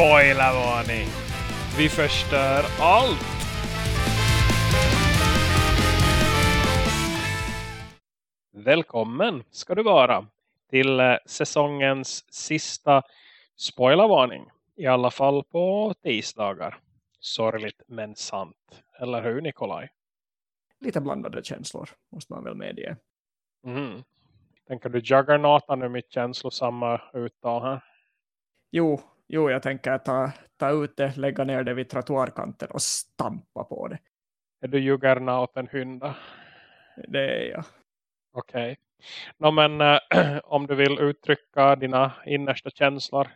Spoilervarning! Vi förstör allt! Välkommen ska du vara till eh, säsongens sista spoilervarning. I alla fall på tisdagar. Sorgligt men sant. Eller hur Nikolaj? Lite blandade känslor måste man väl medge. Mm. Tänker du juggernauta nu mitt känslosamma uttal här? Jo, jo jag tänker ta, ta ut det, lägga ner det vid trottoarkanten och stampa på det. Är du juggernauten hynda? Det är jag. Okej. Okay. No, men äh, om du vill uttrycka dina innersta känslor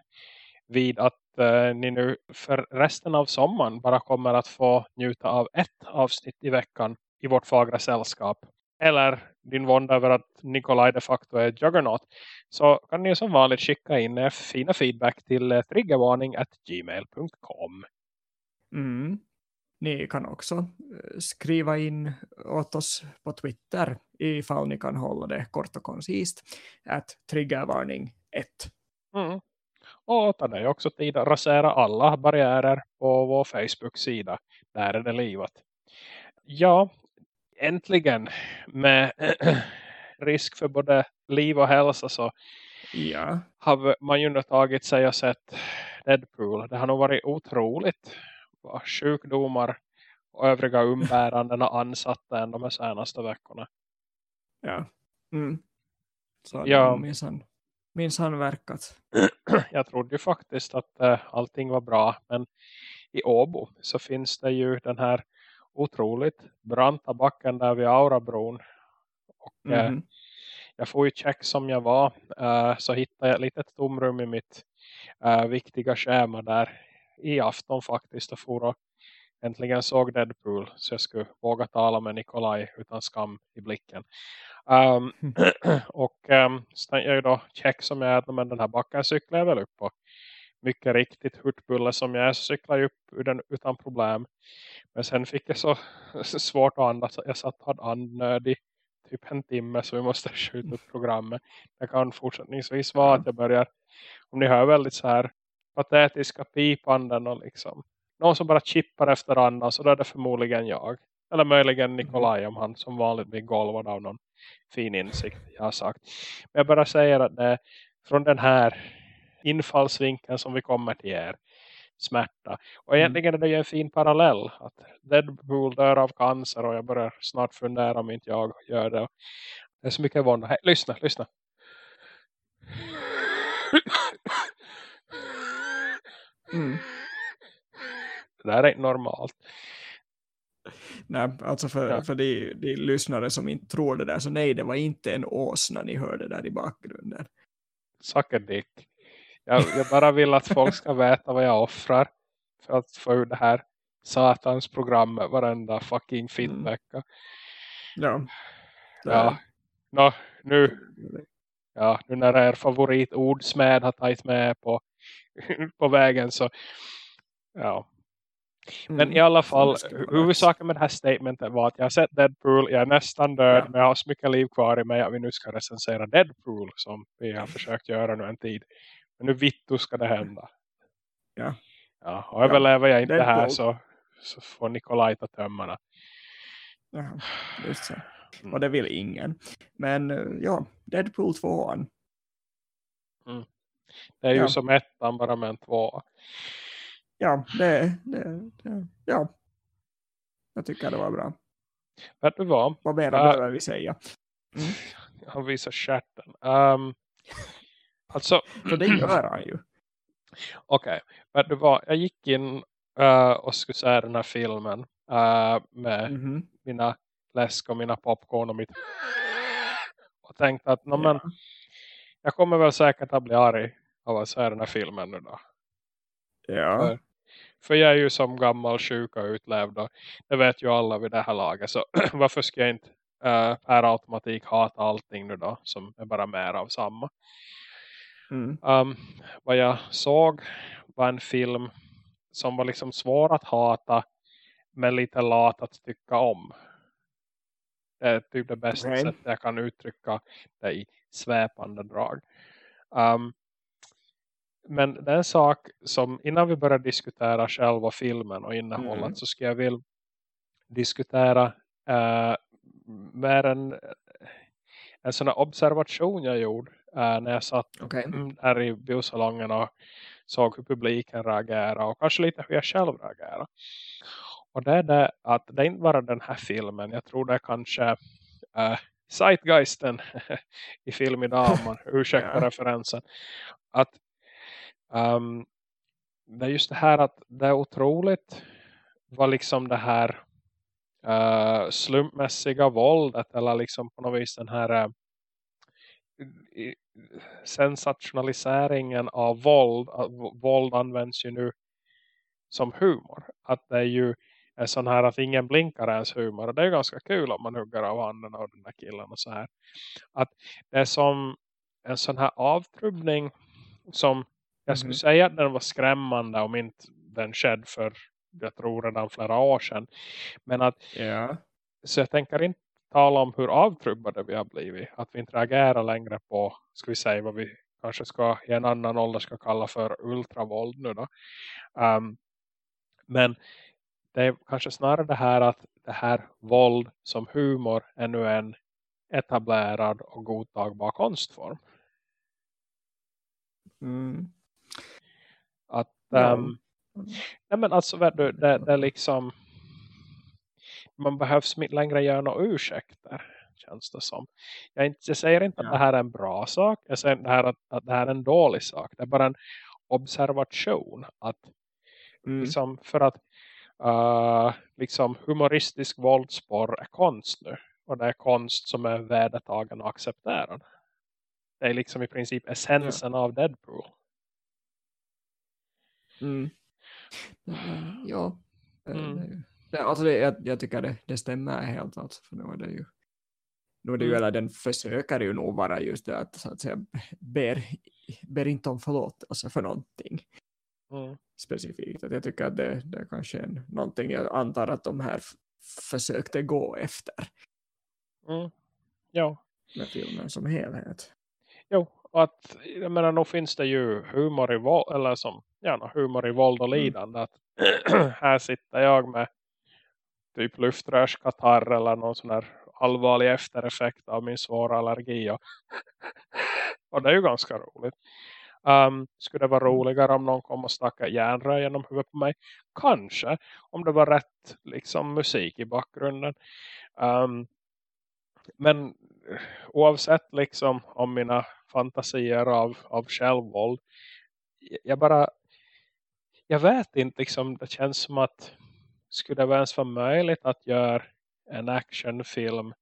vid att äh, ni nu för resten av sommaren bara kommer att få njuta av ett avsnitt i veckan i vårt fagra sällskap. Eller din vånda över att Nikolaj de facto är Juggernaut. Så kan ni som vanligt skicka in fina feedback till eh, triggervarning.gmail.com mm. Ni kan också eh, skriva in åt oss på Twitter ifall ni kan hålla det kort och koncist. Att triggervarning 1. Mm. Och ta dig också tid att rasera alla barriärer på vår Facebook-sida. Där är det livet. Ja, äntligen med risk för både liv och hälsa så ja. har man ju tagit sig och sett Deadpool. Det har nog varit otroligt vad sjukdomar och övriga umbäranden har ansatt än de senaste veckorna. Ja. Mm. Så ja. minsann, minsann verkat. Jag trodde ju faktiskt att äh, allting var bra. Men i Åbo så finns det ju den här otroligt branta backen där vid Aurabron. Och mm eh, jag får ju check som jag var. Eh, så hittade jag ett litet tomrum i mitt eh, viktiga schema där i afton faktiskt. Och for och äntligen såg Deadpool. Så jag skulle våga tala med Nikolaj utan skam i blicken. Um, och um, så jag ju då check som jag är. Men den här backen cyklar jag väl upp på mycket riktigt hurtbulle som jag är så cyklar jag upp ur den utan problem. Men sen fick jag så svårt att andas. Jag satt och hade andnöd i typ en timme så vi måste skjuta upp programmet. Det kan fortsättningsvis vara att jag börjar, om ni hör väldigt så här patetiska pipanden och liksom någon som bara chippar efter andan så då är det förmodligen jag. Eller möjligen mm. Nikolaj om han som vanligt blir golvad av någon fin insikt jag har sagt. Men jag bara säger att det från den här infallsvinkeln som vi kommer till er smärta. Och mm. egentligen är det ju en fin parallell. Att Deadpool dör av cancer och jag börjar snart fundera om inte jag gör det. Det är så mycket vånda. Hey, lyssna, lyssna. Mm. Det där är inte normalt. Nej, alltså för, ja. för de, de lyssnare som inte tror det där så nej, det var inte en åsna ni hörde där i bakgrunden. Suck a dick. Jag, jag, bara vill att folk ska veta vad jag offrar för att få ur det här satans programmet varenda fucking. Mm. Ja. Ja. Nå, nu, ja, nu när er favoritordsmed har tagit med på, på vägen så ja. Men mm. i alla fall, huvudsaken med det här statementet var att jag har sett Deadpool, jag är nästan död, ja. men jag har så mycket liv kvar i mig att vi nu ska recensera Deadpool som vi har försökt göra nu en tid. Men nu vittu ska det hända. Ja. Ja, och överlever jag inte Deadpool. här så, så får Nikolaj ta tömmarna. Ja, just så. Mm. Och det vill ingen. Men ja, Deadpool 2 mm. Det är ju ja. som ettan bara med en två. Ja, det, det, det, ja. Jag tycker det var bra. Vet du vad? Vad mer uh, behöver vi säga? Mm. Han visar chatten. Um, Alltså, så det gör han ju. Okej, okay. men vad, jag gick in uh, och skulle se den här filmen uh, med mm -hmm. mina läsk och mina popcorn och mitt och tänkte att no, men, jag kommer väl säkert att bli arg av att se den här filmen nu då. Ja. För, för jag är ju som gammal sjuk och utlevd och det vet ju alla vid det här laget så varför ska jag inte uh, per automatik hata allting nu då som är bara mer av samma. Mm. Um, vad jag såg var en film som var liksom svår att hata men lite lat att tycka om. Det är typ det bästa okay. sättet jag kan uttrycka det i sväpande drag. Um, men det är en sak som innan vi börjar diskutera själva filmen och innehållet mm. så ska jag vilja diskutera äh, mer en, en sån observation jag gjorde äh, när jag satt okay. här i biosalongen och såg hur publiken reagerar och kanske lite hur jag själv reagerar. Och det är det att det är inte bara den här filmen. Jag tror det är kanske äh, Zeitgeisten i film idag om man ursäktar ja. referensen. Att um, det är just det här att det är otroligt vad liksom det här uh, slumpmässiga våldet eller liksom på något vis den här uh, sensationaliseringen av våld. Våld används ju nu som humor. Att det är ju är sån här att ingen blinkar ens humor. Och det är ganska kul om man hugger av handen av den där killen och så här. Att det är som en sån här avtrubbning som jag skulle mm. säga att den var skrämmande om inte den skedde för jag tror redan flera år sedan. Men att yeah. så jag tänker inte tala om hur avtrubbade vi har blivit. Att vi inte reagerar längre på, ska vi säga vad vi kanske ska i en annan ålder ska kalla för ultravåld nu då. Um, men det är kanske snarare det här att det här våld som humor är nu en etablerad och godtagbar konstform. Mm. Att um, nej men alltså det, det, det liksom man behövs längre göra några ursäkter känns det som. Jag, inte, jag säger inte ja. att det här är en bra sak. Jag säger inte att, att det här är en dålig sak. Det är bara en observation. Att mm. liksom, för att uh, liksom humoristisk våldsporr är konst nu. Och det är konst som är värdetagen och accepterad. Det är liksom i princip essensen ja. av Deadpool. Mm. Ja. Mm. Alltså det, jag, jag tycker det, det stämmer helt alltså, för nu är det ju nu är det ju, mm. eller den försöker ju nog vara just det att, så att säga, ber, ber inte om förlåtelse för någonting mm. specifikt. Att jag tycker att det, det kanske är någonting jag antar att de här försökte gå efter. Mm. Ja. Med filmen som helhet. Jo, och att jag menar, nog finns det ju humor i våld, eller som, ja, humor i våld och mm. lidande. Mm. Att här sitter jag med typ luftrörskatarr eller någon sån här allvarlig eftereffekt av min svåra allergi. Och, och det är ju ganska roligt. Um, skulle det vara roligare om någon kom och stackade järnrör genom huvudet på mig? Kanske, om det var rätt liksom, musik i bakgrunden. Um, men oavsett liksom om mina fantasier av, av självvåld. Jag bara, jag vet inte liksom, det känns som att skulle det ens vara möjligt att göra en actionfilm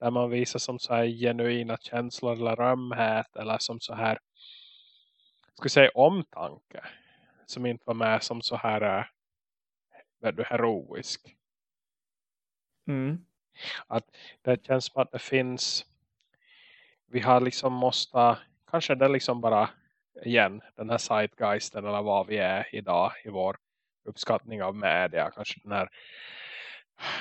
där man visar som så här genuina känslor eller ömhet eller som så här ska säga omtanke som inte var med som så här är du heroisk. Mm. Att det känns som att det finns vi har liksom måste kanske det liksom bara igen den här zeitgeisten eller vad vi är idag i vår uppskattning av media. Kanske den här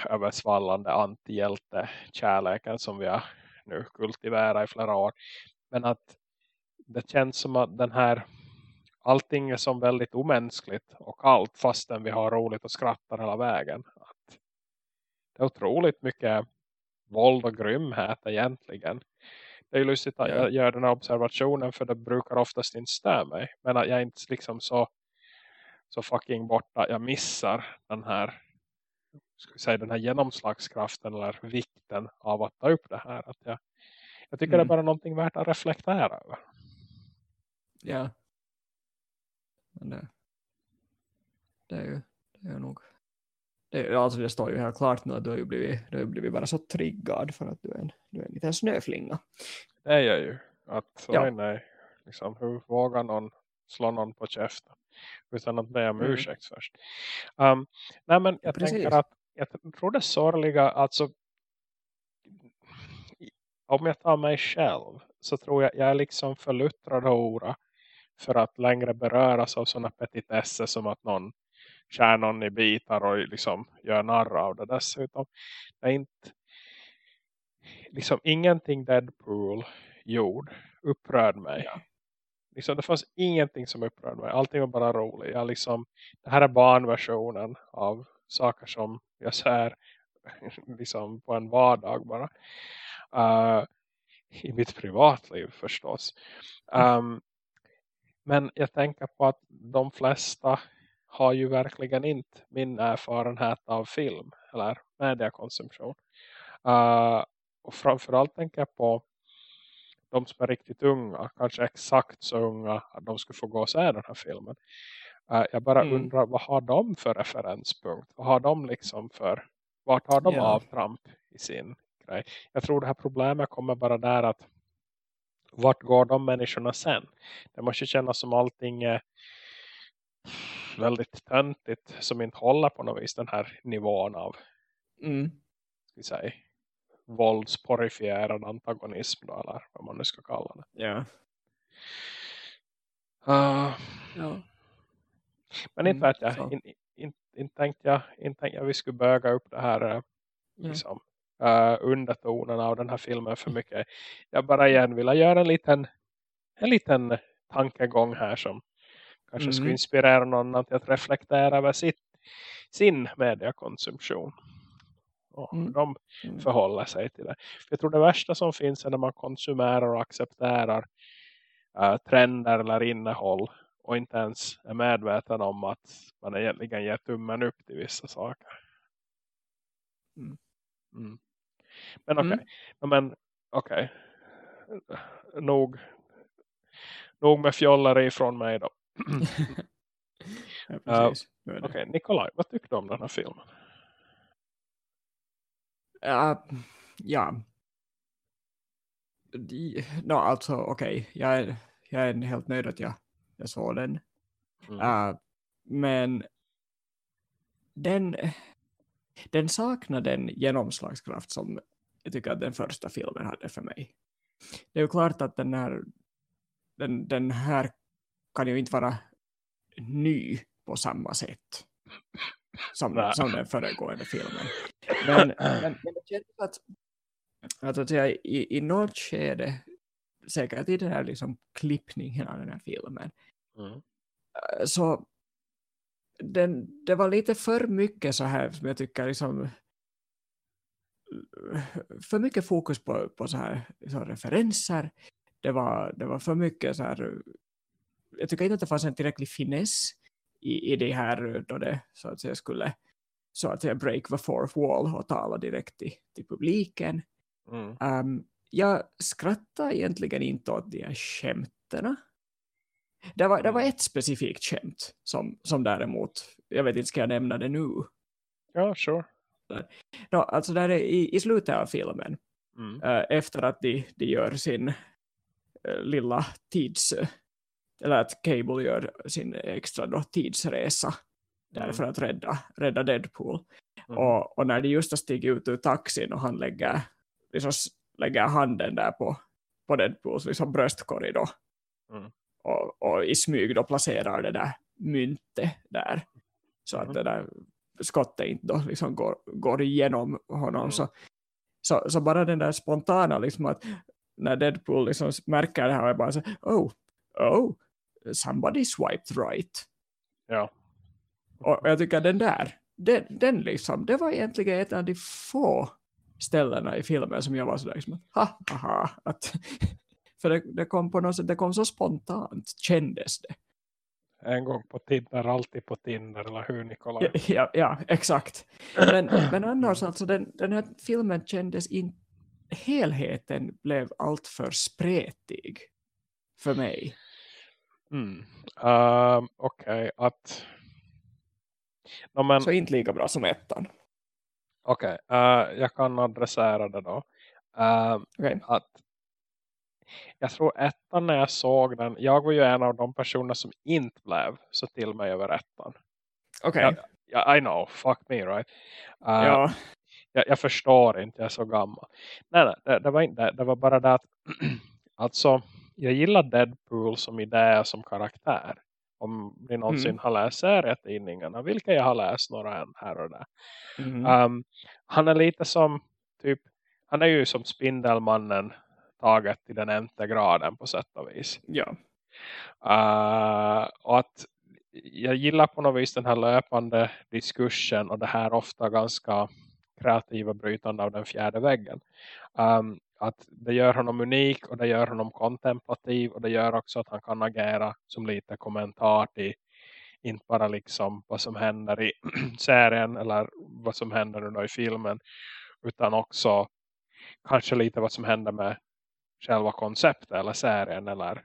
översvallande antihjälte-kärleken som vi har nu kultiverat i flera år. Men att det känns som att den här allting är som väldigt omänskligt och allt fastän vi har roligt och skrattar hela vägen. Att det är otroligt mycket våld och grymhet egentligen. Det är ju lustigt att jag gör den här observationen för det brukar oftast inte stämma mig. Men att jag inte liksom så så fucking borta. Jag missar den här ska säga, den här genomslagskraften eller vikten av att ta upp det här. Att jag, jag tycker mm. det är bara någonting värt att reflektera över. Ja. Men det, det är ju det är nog det, alltså det står ju helt klart nu att du har ju blivit, du har blivit bara så triggad för att du är en, du är en liten snöflinga. Det är jag ju. Att, ja. nej, nej. Liksom, hur vågar någon slå någon på käften? Utan att be om mm. ursäkt först. Um, nej men jag Precis. tänker att jag tror det sorgliga, alltså om jag tar mig själv så tror jag jag är liksom för luttrad och ora för att längre beröras av sådana petitesser som att någon skär någon i bitar och liksom gör narr av det dessutom. Det är inte liksom ingenting Deadpool gjorde upprörd mig. Ja liksom, det fanns ingenting som upprörde mig. Allting var bara roligt. Jag liksom, det här är barnversionen av saker som jag ser liksom på en vardag bara. Uh, I mitt privatliv förstås. Um, men jag tänker på att de flesta har ju verkligen inte min erfarenhet av film eller mediekonsumtion. Uh, och framförallt tänker jag på de som är riktigt unga, kanske exakt så unga att de skulle få gå och se den här filmen. Uh, jag bara mm. undrar, vad har de för referenspunkt? Vad har de liksom för, vart har de yeah. avtramp i sin grej? Jag tror det här problemet kommer bara där att vart går de människorna sen? Det måste kännas som allting är väldigt töntigt som inte håller på något vis den här nivån av mm. ska säga, våldsporifierad antagonism då, eller vad man nu ska kalla det. Ja. Uh, ja. Men inte mm, vet jag. Inte in, in, tänkte jag inte tänkte jag vi skulle böga upp det här uh, liksom, uh, undertonen av den här filmen för mycket. Jag bara igen vill göra en liten, en liten tankegång här som kanske mm. skulle inspirera någon att reflektera över sitt, sin mediekonsumtion. Och mm. de mm. förhåller sig till det. Jag tror det värsta som finns är när man konsumerar och accepterar uh, trender eller innehåll och inte ens är medveten om att man egentligen ger tummen upp till vissa saker. Mm. Mm. Men okej. Okay. Mm. Men okej. Okay. Nog, nog med fjolleri från mig då. ja, uh, Okej, okay. Nikolaj, vad tyckte du om den här filmen? Uh, ja. No, alltså okej. Okay. Jag, är, jag är helt nöjd att jag, jag såg den. Mm. Uh, men den, den saknar den genomslagskraft som jag tycker att den första filmen hade för mig. Det är ju klart att den här, den, den här kan ju inte vara ny på samma sätt som, som den föregående filmen. Men, men, men det känns att, att, att säga, i, i något skede, säkert i den här liksom klippningen av den här filmen, mm. så den, det var lite för mycket så här som jag tycker liksom för mycket fokus på, på så här så referenser. Det var, det var för mycket så här jag tycker inte att det fanns en tillräcklig finess i, i det här då det så att säga skulle så att säga break the fourth wall och tala direkt till, till publiken. Mm. Um, jag skrattar egentligen inte åt de här skämterna. Det var, det var mm. ett specifikt skämt som, som däremot, jag vet inte, ska jag nämna det nu? Ja, sure. No, alltså där är i, i slutet av filmen, mm. uh, efter att de, de gör sin uh, lilla tids, eller att Cable gör sin extra då, tidsresa mm. för att rädda, rädda Deadpool. Mm. Och, och när de just har stigit ut ur taxin och han lägger, liksom, lägger handen där på, på Deadpools liksom, bröstkorg då. Mm. Och, och i smyg då placerar det där myntet där. Så att mm. det där skottet inte då liksom går, går igenom honom. Mm. Så, så, så bara den där spontana liksom att när Deadpool liksom märker det här och bara så oh, oh, somebody swiped right. Ja. Och jag tycker den där, den, den liksom, det var egentligen ett av de få ställena i filmen som jag var sådär liksom, ha, aha, att, för det, det, kom på något sätt, det kom så spontant, kändes det. En gång på Tinder, alltid på Tinder, eller hur Nikolaj? Ja, ja, ja exakt. Men, men annars, alltså den, den här filmen kändes in, helheten blev allt för spretig för mig. Mm. Uh, Okej, okay. att... No, men... Så inte lika bra som ettan. Okej, okay. uh, jag kan adressera det då. Uh, ehm, okay. att jag tror ettan när jag såg den, jag var ju en av de personer som inte blev så till mig över ettan. Okej. Okay. I know, fuck me right. Uh, ja. Jag, jag, förstår inte, jag är så gammal. Nej, nej det, det var inte det. Det var bara det att alltså jag gillar Deadpool som idé som karaktär. Om ni någonsin mm. har läst serietidningarna. Vilka jag har läst några än här och där. Mm. Um, han är lite som typ. Han är ju som Spindelmannen taget till den ente graden på sätt och vis. Ja. Uh, och att jag gillar på något vis den här löpande diskursen och det här ofta ganska kreativa brytande av den fjärde väggen. Um, att det gör honom unik och det gör honom kontemplativ och det gör också att han kan agera som lite kommentar till inte bara liksom vad som händer i serien eller vad som händer i filmen utan också kanske lite vad som händer med själva konceptet eller serien eller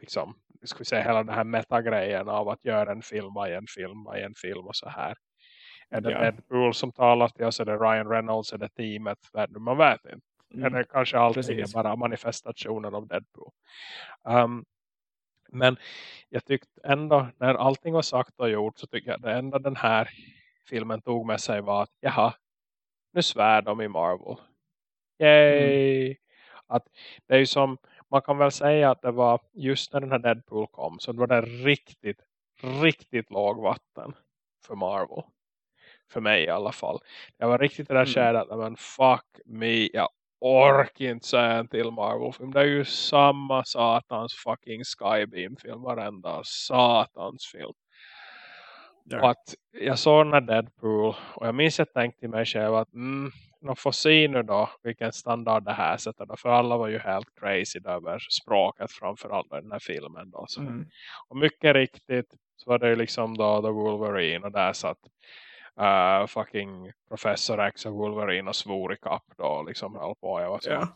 liksom ska vi säga hela den här metagrejen av att göra en film i en film i en film och så här. Är det ja. Deadpool som talar till oss? Är det Ryan Reynolds? Är det teamet? Man vet inte. Mm. Eller kanske allting är bara manifestationer av Deadpool. Um, men jag tyckte ändå, när allting var sagt och gjort så tycker jag det enda den här filmen tog med sig var att, jaha, nu svär de i Marvel. Yay! Mm. Att det är ju som, man kan väl säga att det var just när den här Deadpool kom så det var det riktigt, riktigt lågvatten för Marvel. För mig i alla fall. Det var riktigt det där mm. skädet men fuck me, jag orkar inte säga en till Marvel-film. Det är ju samma satans fucking Skybeam-film. Varenda satans film. Ja. Att jag såg den här Deadpool och jag minns att jag tänkte till mig själv att mm, de får se nu då vilken standard det här sätter. För alla var ju helt crazy över språket framförallt i den här filmen. Då, så. Mm. Och mycket riktigt så var det ju liksom då The Wolverine och där satt uh, fucking Professor X och Wolverine och svor i kapp då liksom höll på. Jag var så yeah.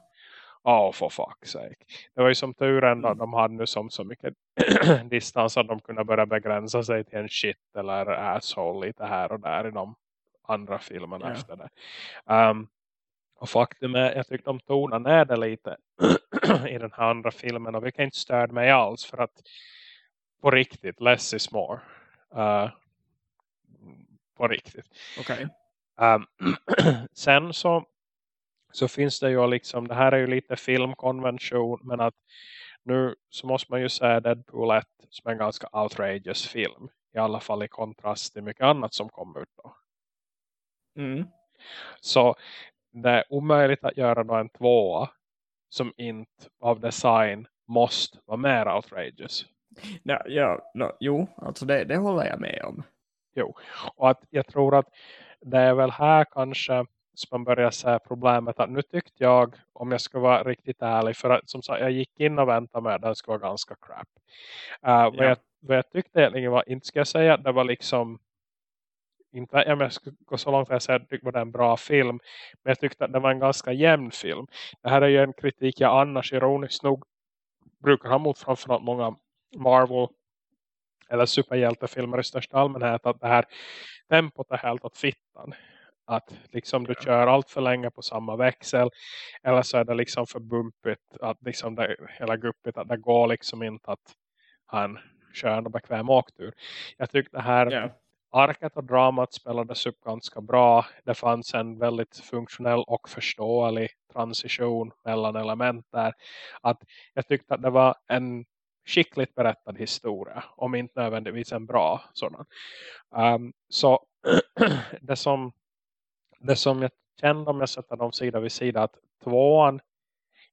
Oh, for fuck's sake. Det var ju som tur ändå mm. de hade nu som så mycket distans att de kunde börja begränsa sig till en shit eller asshole lite här och där i de andra filmerna yeah. efter det. Um, och faktum är, jag tyckte de tonade ner det lite i den här andra filmen och vilket inte störde mig alls för att på riktigt, less is more. Uh, på riktigt. Okay. Um, sen så, så finns det ju liksom, det här är ju lite filmkonvention men att nu så måste man ju säga Deadpool 1 som en ganska outrageous film. I alla fall i kontrast till mycket annat som kom ut då. Mm. Så det är omöjligt att göra då en tvåa som inte av design måste vara mer outrageous. Ja, ja no, jo, alltså det, det håller jag med om. Jo, och att jag tror att det är väl här kanske som man börjar se problemet att nu tyckte jag, om jag ska vara riktigt ärlig, för att som sagt, jag gick in och väntade med den ska vara ganska crap. Uh, ja. vad, jag, vad jag tyckte egentligen var, inte ska jag säga att det var liksom inte jag, jag ska gå så långt att jag säger att det var en bra film. Men jag tyckte att det var en ganska jämn film. Det här är ju en kritik jag annars ironiskt nog brukar ha mot framförallt många Marvel eller superhjältefilmer i största allmänhet att det här tempot är helt åt fittan. Att liksom du kör allt för länge på samma växel eller så är det liksom för bumpigt att liksom det, eller guppigt att det går liksom inte att han kör en bekväm åktur. Jag tyckte det här yeah. arket och dramat spelades upp ganska bra. Det fanns en väldigt funktionell och förståelig transition mellan element där. Att jag tyckte att det var en skickligt berättad historia. Om inte nödvändigtvis en bra sådan. Um, så det som, det som jag kände om jag sätter dem sida vid sida att tvåan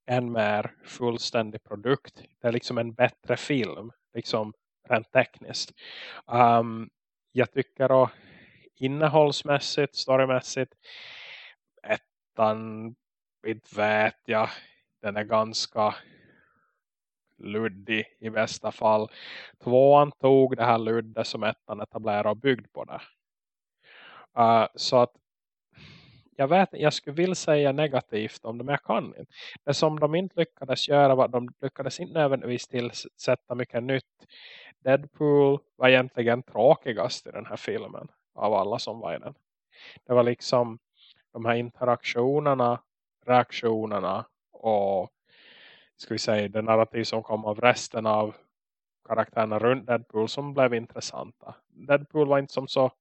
är en mer fullständig produkt. Det är liksom en bättre film. Liksom rent tekniskt. Um, jag tycker då innehållsmässigt, storymässigt ettan, inte vet jag, den är ganska luddig i bästa fall. Tvåan tog det här luddet som ettan etablerade och byggd på det. Uh, så att jag vet jag skulle vilja säga negativt om det men jag kan inte. Det som de inte lyckades göra var att de lyckades inte nödvändigtvis tillsätta mycket nytt. Deadpool var egentligen tråkigast i den här filmen av alla som var i den. Det var liksom de här interaktionerna, reaktionerna och ska vi säga, det narrativ som kom av resten av karaktärerna runt Deadpool som blev intressanta. Deadpool var inte som så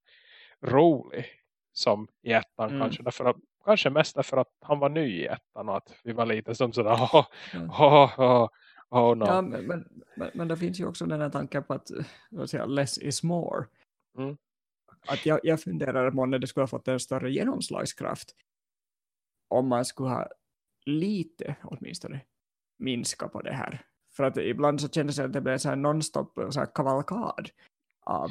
rolig som i ettan mm. kanske. Därför att, kanske mest därför att han var ny i ettan och att vi var lite som sådär oh, oh, oh, oh, no. ja, men, men, men, men det finns ju också den här tanken på att säga, less is more. Mm. Att jag, jag funderar om det skulle ha fått en större genomslagskraft om man skulle ha lite åtminstone minska på det här för att ibland så kändes det att det blev så här nonstop så här kavalkad av,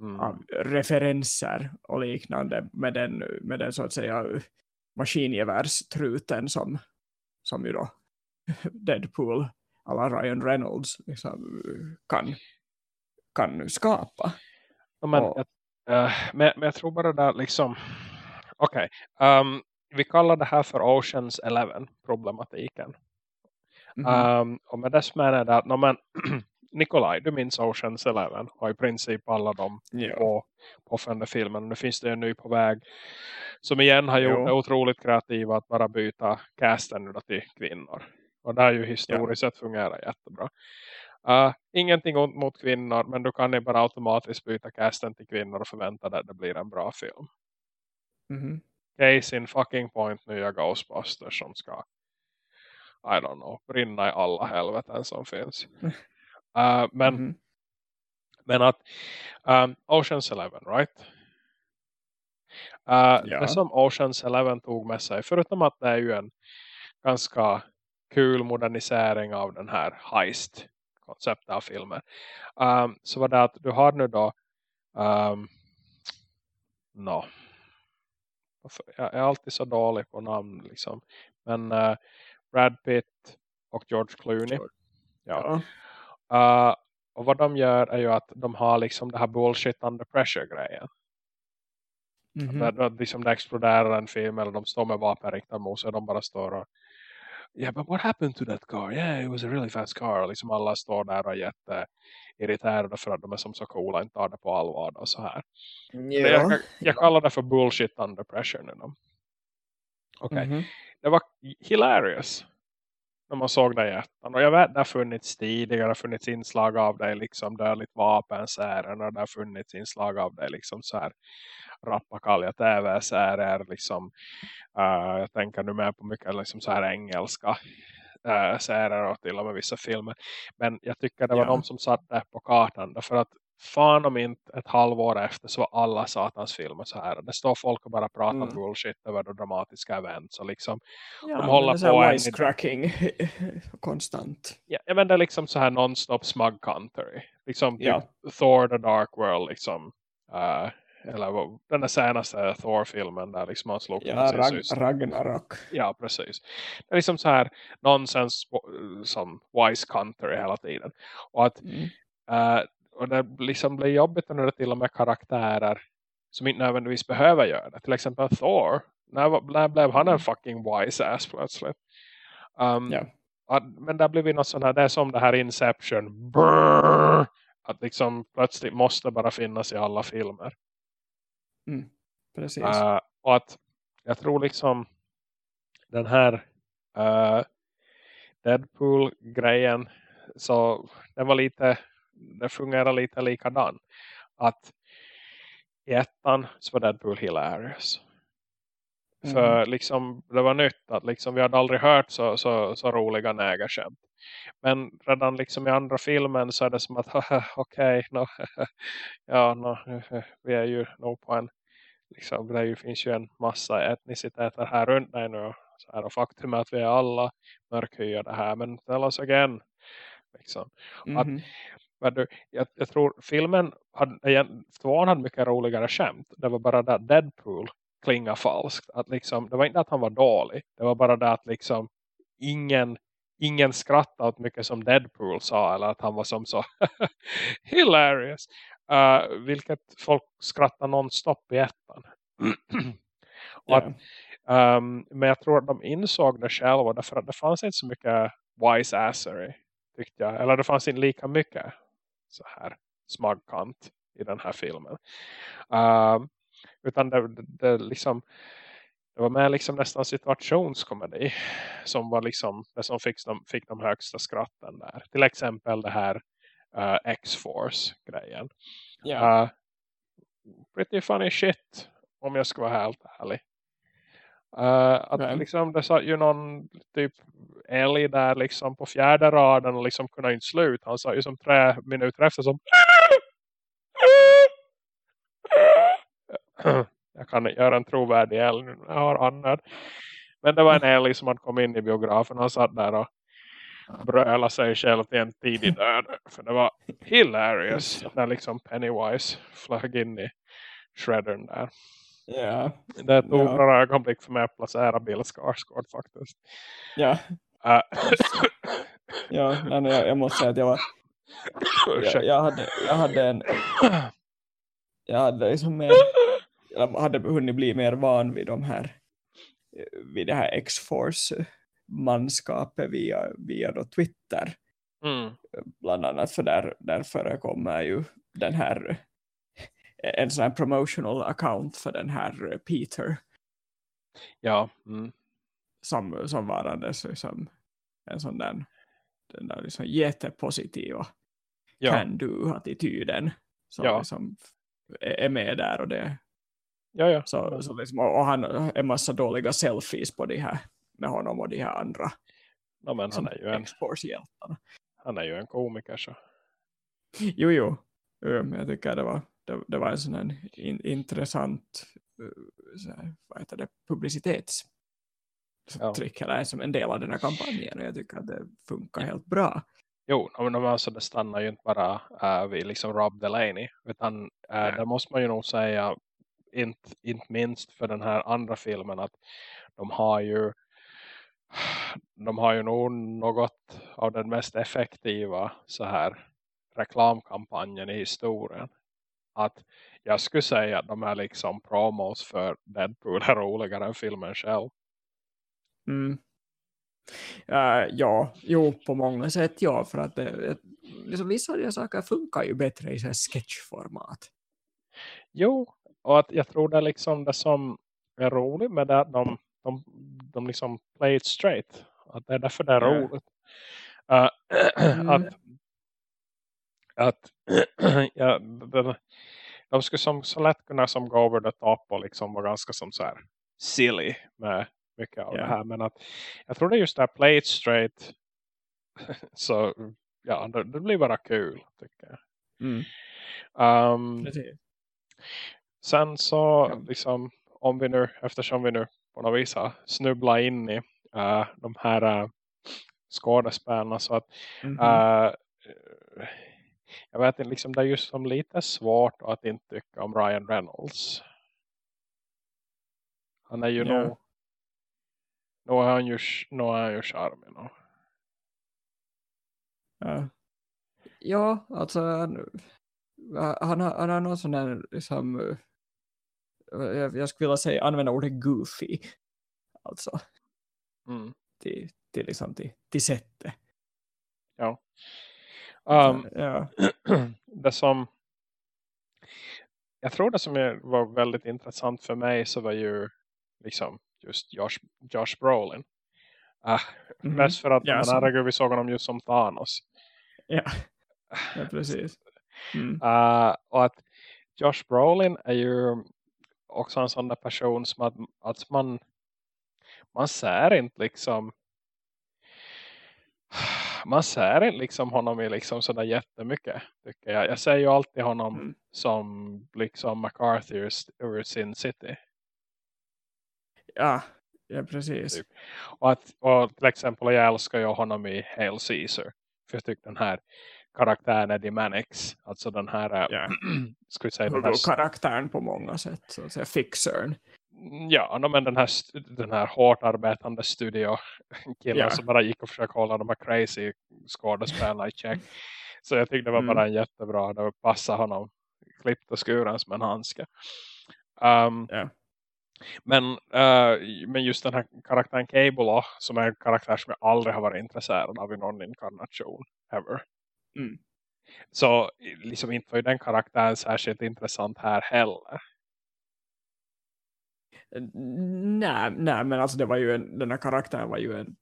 mm. av referenser och liknande med den, med den så att säga maskingevärstruten som, som ju då Deadpool alla Ryan Reynolds liksom, kan, kan skapa. Ja, men, och, uh, men, men, jag tror bara där liksom okej, okay. um, vi kallar det här för Oceans 11 problematiken. Mm -hmm. um, och med det menar jag att no, men, Nikolaj, du minns Oceans 11 och i princip alla de ja. på påföljande filmen. Nu finns det en ny på väg som igen har gjort jo. det otroligt kreativa att bara byta casten till kvinnor. Och det har ju historiskt ja. sett fungerat jättebra. Uh, ingenting ont mot kvinnor men du kan ju bara automatiskt byta casten till kvinnor och förvänta dig att det blir en bra film. Mm -hmm. Case in fucking point nya Ghostbusters som ska I don't know, brinna i alla helveten som finns. Uh, men, mm -hmm. men att um, Oceans Eleven, right? Uh, ja. Det som Oceans Eleven tog med sig, förutom att det är ju en ganska kul modernisering av den här heist-konceptet av filmen. Um, så var det att du har nu då um, no. jag är alltid så dålig på namn liksom. Men uh, Brad Pitt och George Clooney. Ja. Uh, och vad de gör är ju att de har liksom det här bullshit under pressure grejen. Mm -hmm. Där, liksom det exploderar en film eller de står med vapen riktade mot sig och de bara står och yeah, but what happened to that car? Yeah, it was a really fast car. Liksom alla står där och är jätteirriterade för att de är som så coola inte tar det på allvar och så här. Ja. Jag, jag, kallar det för bullshit under pressure nu. Okej. Okay. Mm -hmm. Det var hilarious när man såg det i ettan. Och jag vet, det har funnits tidigare, det har funnits inslag av det liksom dödligt vapensären och det har funnits inslag av det liksom så här rappakalja tv-serier liksom. Uh, jag tänker nu mer på mycket liksom så här engelska uh, serier och till och med vissa filmer. Men jag tycker det var ja. de som satt där på kartan. För att fan om inte ett halvår efter så var alla satans filmer så här. Det står folk och bara pratar mm. bullshit över de dramatiska events. Och liksom, ja, de håller på en cracking konstant. Ja, men det är liksom så här non-stop smug country. Liksom typ ja. Thor the Dark World liksom. Uh, eller den senaste Thor-filmen där liksom han slog ja, Rag Ragnarok. Ja, precis. Det är liksom så här nonsens som wise country hela tiden. Och att mm. uh, och det liksom blir jobbigt när det till och med karaktärer som inte nödvändigtvis behöver göra det. Till exempel Thor. När, när blev han en mm. fucking wise ass plötsligt? Um, ja. att, men där blir vi något sånt här, det är som det här Inception. Brrr, att liksom plötsligt måste bara finnas i alla filmer. Mm, precis. Uh, och att jag tror liksom den här uh, Deadpool-grejen så den var lite det fungerar lite likadan. Att i ettan så var Deadpool hilarious. Mm. För liksom, det var nytt att liksom, vi hade aldrig hört så, så, så roliga nägerskämt. Men redan liksom i andra filmen så är det som att okej, okay, no, ja, no, vi är ju nog på en liksom, det finns ju en massa etniciteter här runt dig nu. Så här, och faktum är att vi är alla mörkhyade här. Men tell us again. Liksom. Mm -hmm. att, mhm du, jag, jag, tror filmen hade, tvåan hade mycket roligare skämt. Det var bara där Deadpool klinga falskt. Att liksom, det var inte att han var dålig. Det var bara det att liksom ingen, ingen skrattade åt mycket som Deadpool sa. Eller att han var som så hilarious. Uh, vilket folk skrattar nonstop i ettan. Att, um, men jag tror att de insåg det själva. Därför att det fanns inte så mycket wise assery. Tyckte jag. Eller det fanns inte lika mycket så här smagkant i den här filmen. Uh, utan det, det, det, liksom det var med liksom nästan situationskomedi som var liksom det som fick de, fick de högsta skratten där. Till exempel det här uh, X-Force-grejen. Yeah. Uh, pretty funny shit om jag ska vara helt ärlig. Uh, att Nej. liksom det satt ju någon typ älg där liksom på fjärde raden och liksom kunde inte sluta. Han sa ju som tre minuter efter som jag kan göra en trovärdig älg nu jag har andad. Men det var en älg som hade kommit in i biografen och han satt där och bröla sig själv till en tidig död. För det var hilarious när liksom Pennywise flög in i shreddern där. Ja. Det tog ja. några ögonblick för mig att placera Bill Skarsgård faktiskt. Ja. Uh. ja, nej, jag, jag måste säga att jag var jag, jag, hade, jag hade en jag hade liksom mer jag hade hunnit bli mer van vid de här vid det här X-Force manskapet via, via då Twitter. Mm. Bland annat för där, där förekommer ju den här en sån här promotional account för den här Peter. Ja. Mm. Som, som varandes liksom en sån där, den där liksom jättepositiva ja. can-do-attityden som ja. liksom är med där och det ja, ja. Så, så liksom, och han en massa dåliga selfies på de här med honom och de här andra ja, men han är ju en han är ju en komiker så jo jo jag tycker det var det, det var en sån här in, intressant uh, så här, vad heter det, publicitets ja. eller som en del av den här kampanjen och jag tycker att det funkar helt bra. Jo, men alltså det stannar ju inte bara uh, vid liksom Rob Delaney utan uh, ja. det måste man ju nog säga inte, inte minst för den här andra filmen att de har ju de har ju nog något av den mest effektiva så här reklamkampanjen i historien att jag skulle säga att de är liksom promos för Deadpool är roligare än filmen själv. Mm. Uh, ja, jo på många sätt ja för att det, liksom, vissa av de saker funkar ju bättre i så sketchformat. Jo, och att jag tror det är liksom det som är roligt med det de, de, de liksom play it straight. Att det är därför det är roligt. Uh, mm. Att att ja, de, de skulle som, så lätt kunna som gå over the top och liksom vara ganska som så här silly med mycket av yeah. det här. Men att jag tror det är just det här play it straight så ja, det, det, blir bara kul tycker jag. Mm. Um, sen så ja. liksom om vi nu, eftersom vi nu på något vis har snubblat in i uh, de här uh, skådespelarna så att mm -hmm. uh, jag vet inte, liksom det är ju som lite svårt att inte tycka om Ryan Reynolds. Han är ju yeah. nog nu är han ju, nu är han ju charmig. No. Ja. ja, alltså han, han, har, han har någon sån där liksom, jag, jag skulle vilja säga använda ordet goofy. Alltså. Mm. Till, till, liksom, till, till sättet. Ja. Um, ja. det som jag tror det som var väldigt intressant för mig så var ju liksom just Josh, Josh Brolin. Uh, mm -hmm. Mest för att ja, den här vi såg honom just som Thanos. Ja, ja precis. Mm. Uh, och att Josh Brolin är ju också en sån där person som att, att man man ser inte liksom man ser liksom honom i liksom sådär jättemycket tycker jag. Jag ser ju alltid honom mm. som liksom MacArthur ur Sin City. Ja, ja precis. Typ. Och, att, och till exempel jag älskar ju honom i Hail Caesar. För jag tycker den här karaktären Eddie Mannix. Alltså den här, yeah. ska vi säga den här... karaktären på många sätt. Så att säga fixern. Ja, men den här, den här hårt arbetande studio killen yeah. som bara gick och försökte hålla de här crazy skådespelarna i check. Så jag tyckte det var mm. bara en jättebra. Det passade honom klippt och skuren som en handske. Um, yeah. Men, uh, men just den här karaktären Cable som är en karaktär som jag aldrig har varit intresserad av i någon inkarnation ever. Mm. Så liksom inte var ju den karaktären särskilt intressant här heller. Nej, nej men alltså det var ju en, den här karaktären var ju en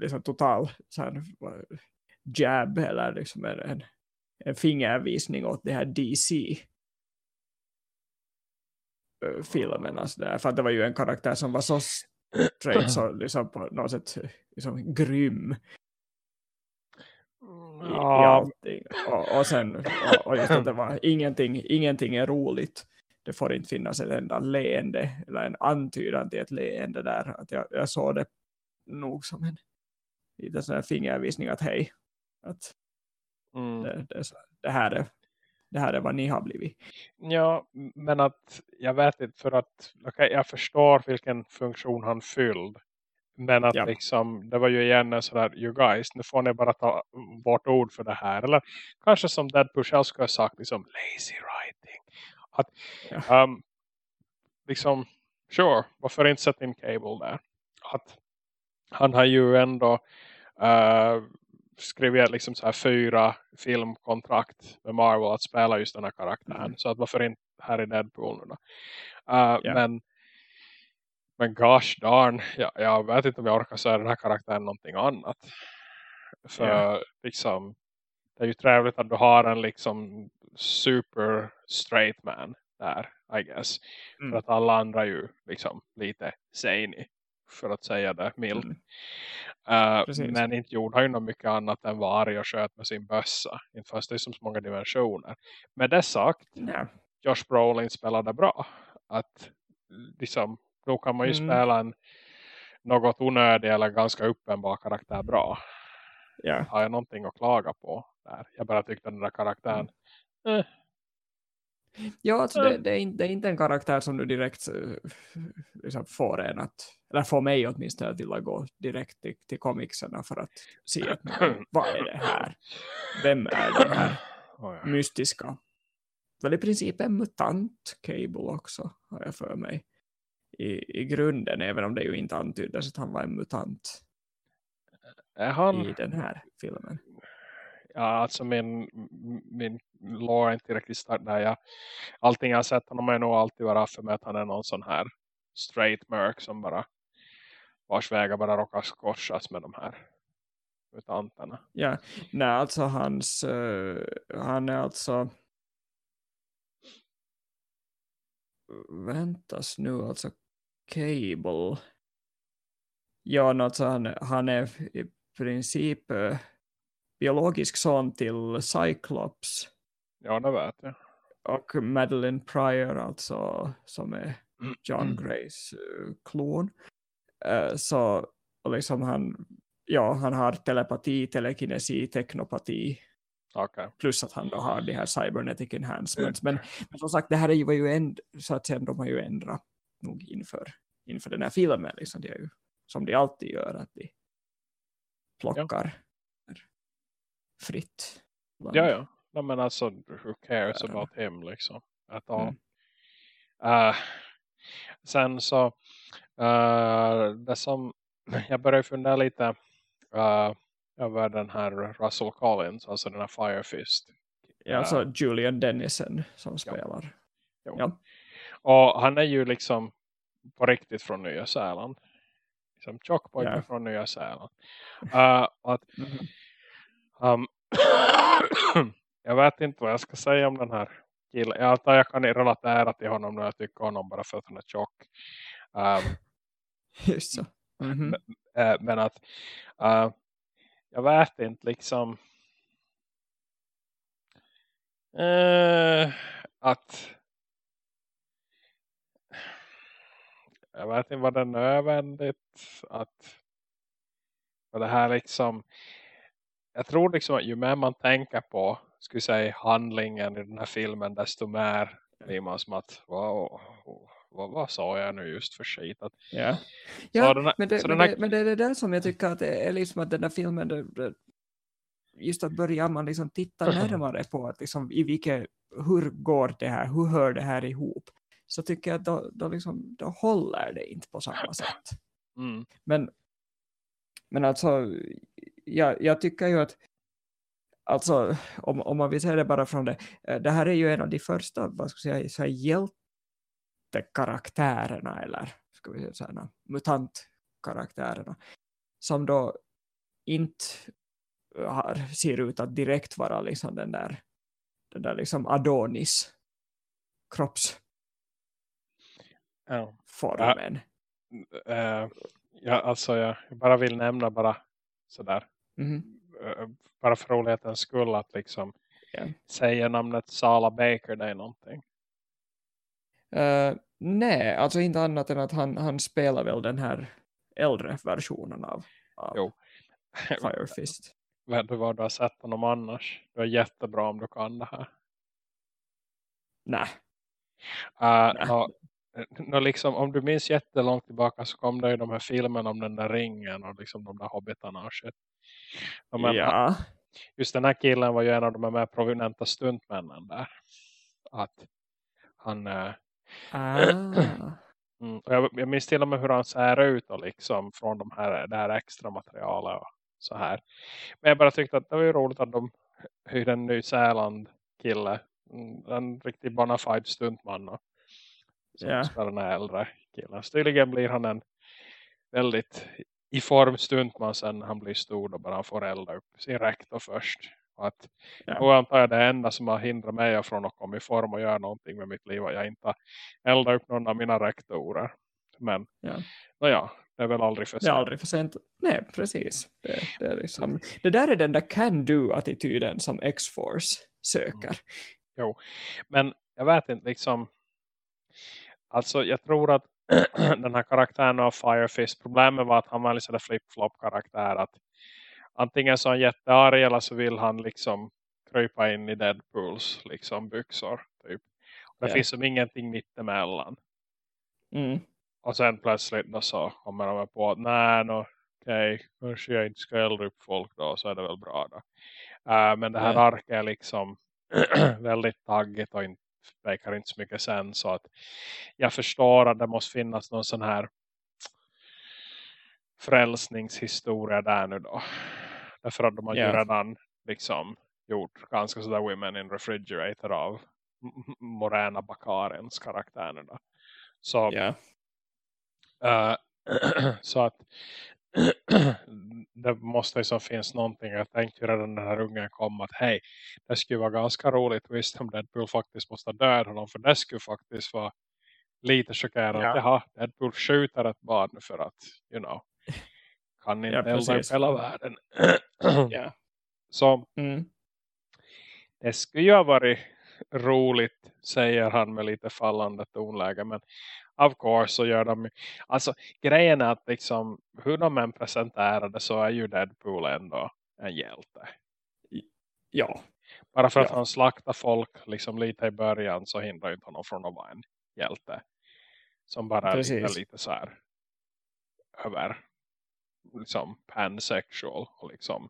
liksom total så här, jab eller liksom en, en fingervisning åt det här DC filmen. Alltså där, för att det var ju en karaktär som var så straight så liksom på något sätt liksom grym ja. i allting. Och, och sen och, och just att det var ingenting, ingenting är roligt. Det får inte finnas ett enda leende eller en antydan till ett leende där. Att jag, jag såg det nog som en lite sån här fingervisning att hej, att mm. det, det, det, här är, det här är vad ni har blivit. Ja, men att jag vet inte för att okay, jag förstår vilken funktion han fyllde. Men att ja. liksom, det var ju igen en sådär, you guys, nu får ni bara ta vårt ord för det här. Eller kanske som Deadpool själv skulle ha sagt, liksom, lazy writing. Att, um, liksom, sure, varför inte sätta in Cable där? Att han har ju ändå uh, skrivit liksom så här fyra filmkontrakt med Marvel att spela just den här karaktären. Mm. Så att varför inte här i Deadpool nu då? Uh, yeah. Men men gosh darn, jag, jag vet inte om jag orkar säga den här karaktären någonting annat. För yeah. liksom, det är ju trevligt att du har en liksom super straight man där, I guess. Mm. För att alla andra är ju liksom lite zany, för att säga det mild. Mm. Uh, men inte gjorde han ju något mycket annat än var arg och sköt med sin bössa. Inte fast det är som så många dimensioner. Med det sagt, yeah. Josh Brolin spelade bra. Att liksom då kan man ju mm. spela en något onödig eller ganska uppenbar karaktär bra. Ja. Har jag någonting att klaga på där? Jag bara tyckte den där karaktären mm. eh. Ja, alltså det, det, är inte, det, är inte, en karaktär som du direkt eh, liksom får en att, eller får mig åtminstone att vilja gå direkt till, till comicserna för att se att, vad är det här? Vem är den här mystiska? Väl i princip en mutant Cable också, har jag för mig i, i grunden, även om det ju inte antyddes att han var en mutant är han... i den här filmen. Ja, alltså min, min lår är inte riktigt stark där. Jag, allting jag har sett honom är nog alltid vara för mig att han är någon sån här straight mörk som bara vars vägar bara råkar korsas med de här mutanterna. Ja, nej alltså hans uh, han är alltså väntas nu alltså Cable. Ja, alltså han, han är i princip uh, biologisk son till Cyclops. Ja, det vet jag. Och Madeline Pryor alltså som är John Grays uh, klon. Uh, så liksom han, ja, han har telepati, telekinesi, teknopati. Okay. Plus att han då har de här cybernetic enhancements. Men, men som sagt, det här är ju, var ju änd, så att säga, de har ju ändrat nog inför, inför den här filmen. Liksom. Det är ju, som de alltid gör, att de plockar. Fritt. Ja, ja. No, men alltså, who cares ja. about him liksom? At all. Mm. Uh, sen så, uh, det som jag börjar fundera lite uh, över den här Russell Collins, alltså den här Fire Fist. Ja, alltså Julian Dennison som spelar. Ja. ja. Och han är ju liksom på riktigt från Nya Zeeland. Liksom tjockpojke ja. från Nya Zeeland. Uh, att, mm -hmm. Um, jag vet inte vad jag ska säga om den här killen. Jag antar jag kan relatera till honom när jag tycker honom bara för att han är tjock. Um, Just så. Mm -hmm. men, uh, men, att uh, jag vet inte liksom uh, att jag vet inte vad det är nödvändigt att för det här liksom jag tror liksom att ju mer man tänker på skulle säga handlingen i den här filmen desto mer blir man som att wow, vad, vad sa jag nu just för skit att, ja, ja här, men, det, men, här... det, men det är det där som jag tycker att det är liksom att den här filmen det, just att börja man liksom titta närmare på att liksom, i vilket, hur går det här, hur hör det här ihop så tycker jag att då, då, liksom, då håller det inte på samma sätt. Mm. Men, men alltså, jag, jag tycker ju att alltså, om, om man vill säga det bara från det, eh, det här är ju en av de första, vad ska jag säga, så här hjältekaraktärerna eller ska vi säga här, mutantkaraktärerna som då inte har, ser ut att direkt vara liksom den där, den där liksom Adonis kropps ja. formen. Ja, uh, ja, alltså jag bara vill nämna bara sådär. Mm. Bara för rolighetens skull att liksom yeah. säga namnet Sala Baker är någonting. Uh, nej, alltså inte annat än att han, han spelar väl den här äldre versionen av, av jo. Fire Fist. Vet du vad du har sett honom annars? Det är jättebra om du kan det här. Nej. Uh. No, no, liksom, om du minns jättelångt tillbaka så kom det ju de här filmerna om den där ringen och liksom de där hobbitarna och shit. Men, ja. Just den här killen var ju en av de mer provinenta stuntmännen där. Att han... Äh, ah. mm, jag, jag minns till och med hur han ser ut och liksom från de här, det här extra materialet och så här. Men jag bara tyckte att det var ju roligt att de hyrde en ny Säland kille. Mm, en riktig bona fide stuntman. Och, som yeah. spelar den här äldre killen. Stiligen blir han en väldigt i form stuntman sen han blir stor och bara får elda upp sin rektor först. Och att, ja. Och antar jag det enda som har hindrat mig från att komma i form och göra någonting med mitt liv. Och jag inte eldat upp någon av mina rektorer. Men ja. Nåja, det är väl aldrig för sent. Det är aldrig för sent. Nej, precis. Det, det, är liksom, det där är den där can-do-attityden som X-Force söker. Mm. Jo, men jag vet inte liksom alltså jag tror att den här karaktären av Firefist, problemet var att han var liksom en flip-flop karaktär att antingen så är han jättearg eller så vill han liksom krypa in i Deadpools liksom byxor typ. Och det yeah. finns som ingenting mittemellan. Mm. Och sen plötsligt då så kommer de på att nej no, okej, okay, kanske jag inte ska elda upp folk då så är det väl bra då. Uh, men det här yeah. arket är liksom väldigt taggigt och inte verkar inte så mycket sen så att jag förstår att det måste finnas någon sån här frälsningshistoria där nu då. Därför att de har yeah. ju redan liksom gjort ganska sådär Women in Refrigerator av Morena Bakarens karaktär nu då. Så, yeah. uh, så att det måste ju finnas någonting. Jag tänkte ju redan när den här ungen kom att hej, det skulle vara ganska roligt visst om Deadpool faktiskt måste döda honom. För det skulle faktiskt vara lite chockerande ja. att jaha, Deadpool skjuter ett barn för att, you know, kan inte ja, elda upp hela världen. ja. Så mm. det skulle ju ha varit roligt, säger han med lite fallande tonläge. Men of course så gör de alltså grejen är att liksom hur de än presenterar det så är ju Deadpool ändå en hjälte. Ja. Bara för att ja. han slaktar folk liksom lite i början så hindrar inte honom från att vara en hjälte. Som bara Precis. är lite, lite så här över liksom pansexual och liksom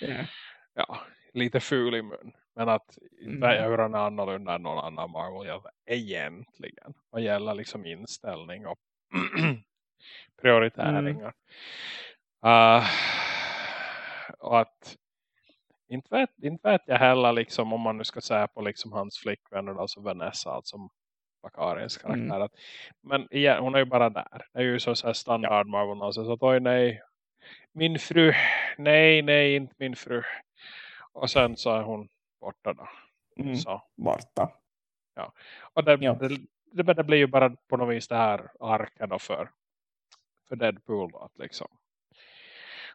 yeah. ja, lite ful i mun. Men att mm. hur han är annorlunda än någon annan Marvel egentligen. Vad gäller liksom inställning och prioriteringar. Mm. Uh, och att inte vet, inte vet jag heller liksom om man nu ska säga på liksom hans flickvänner alltså Vanessa alltså Bakarins karaktär. Mm. Att, men igen, hon är ju bara där. Det är ju så, så standard ja. Marvel. Alltså, så att oj nej, min fru, nej nej inte min fru. Och sen så är hon borta då. Mm, så. Borta. Ja. Och det, ja. Det, det, blir ju bara på något vis det här arken för, för Deadpool då, att liksom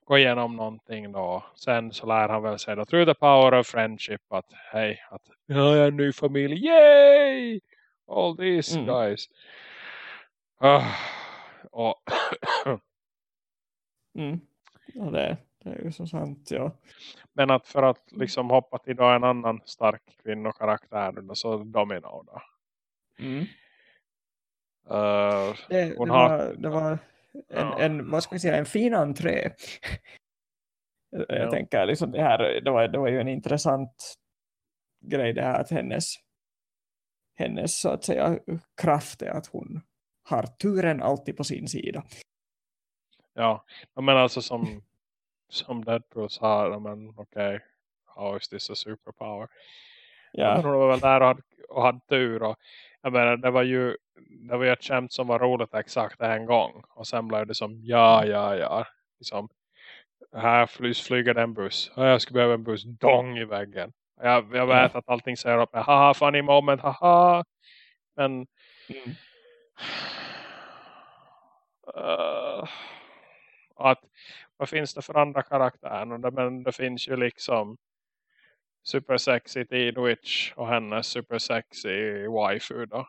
gå igenom någonting då. Sen så lär han väl sig då through the power of friendship att hej, att jag har en ny familj, yay! All these mm. guys. Uh, och mm. Ja, det, det är ju så sant, ja. Men att för att liksom hoppa till en annan stark kvinnokaraktär så Domino då. Mm. Uh, det, det, var, det var en, ja. en, vad ska vi säga, en fin entré. Jag ja. tänker liksom det här, det var, det var ju en intressant grej det här att hennes hennes så att säga kraft är att hon har turen alltid på sin sida. Ja, men alltså som som Deadpool sa, men okej, okay, how is this a superpower? Ja. Hon var väl där och hade, och hade tur och jag menar, det var ju det var ju ett skämt som var roligt exakt en gång och sen blev det som, ja, ja, ja liksom, här flyger det en buss jag skulle behöva en buss, dong i väggen jag, jag vet ja. att allting säger upp haha, funny moment, haha men mm. uh, att vad finns det för andra karaktärer? Men det finns ju liksom supersexy Teen Witch och hennes supersexy waifu då.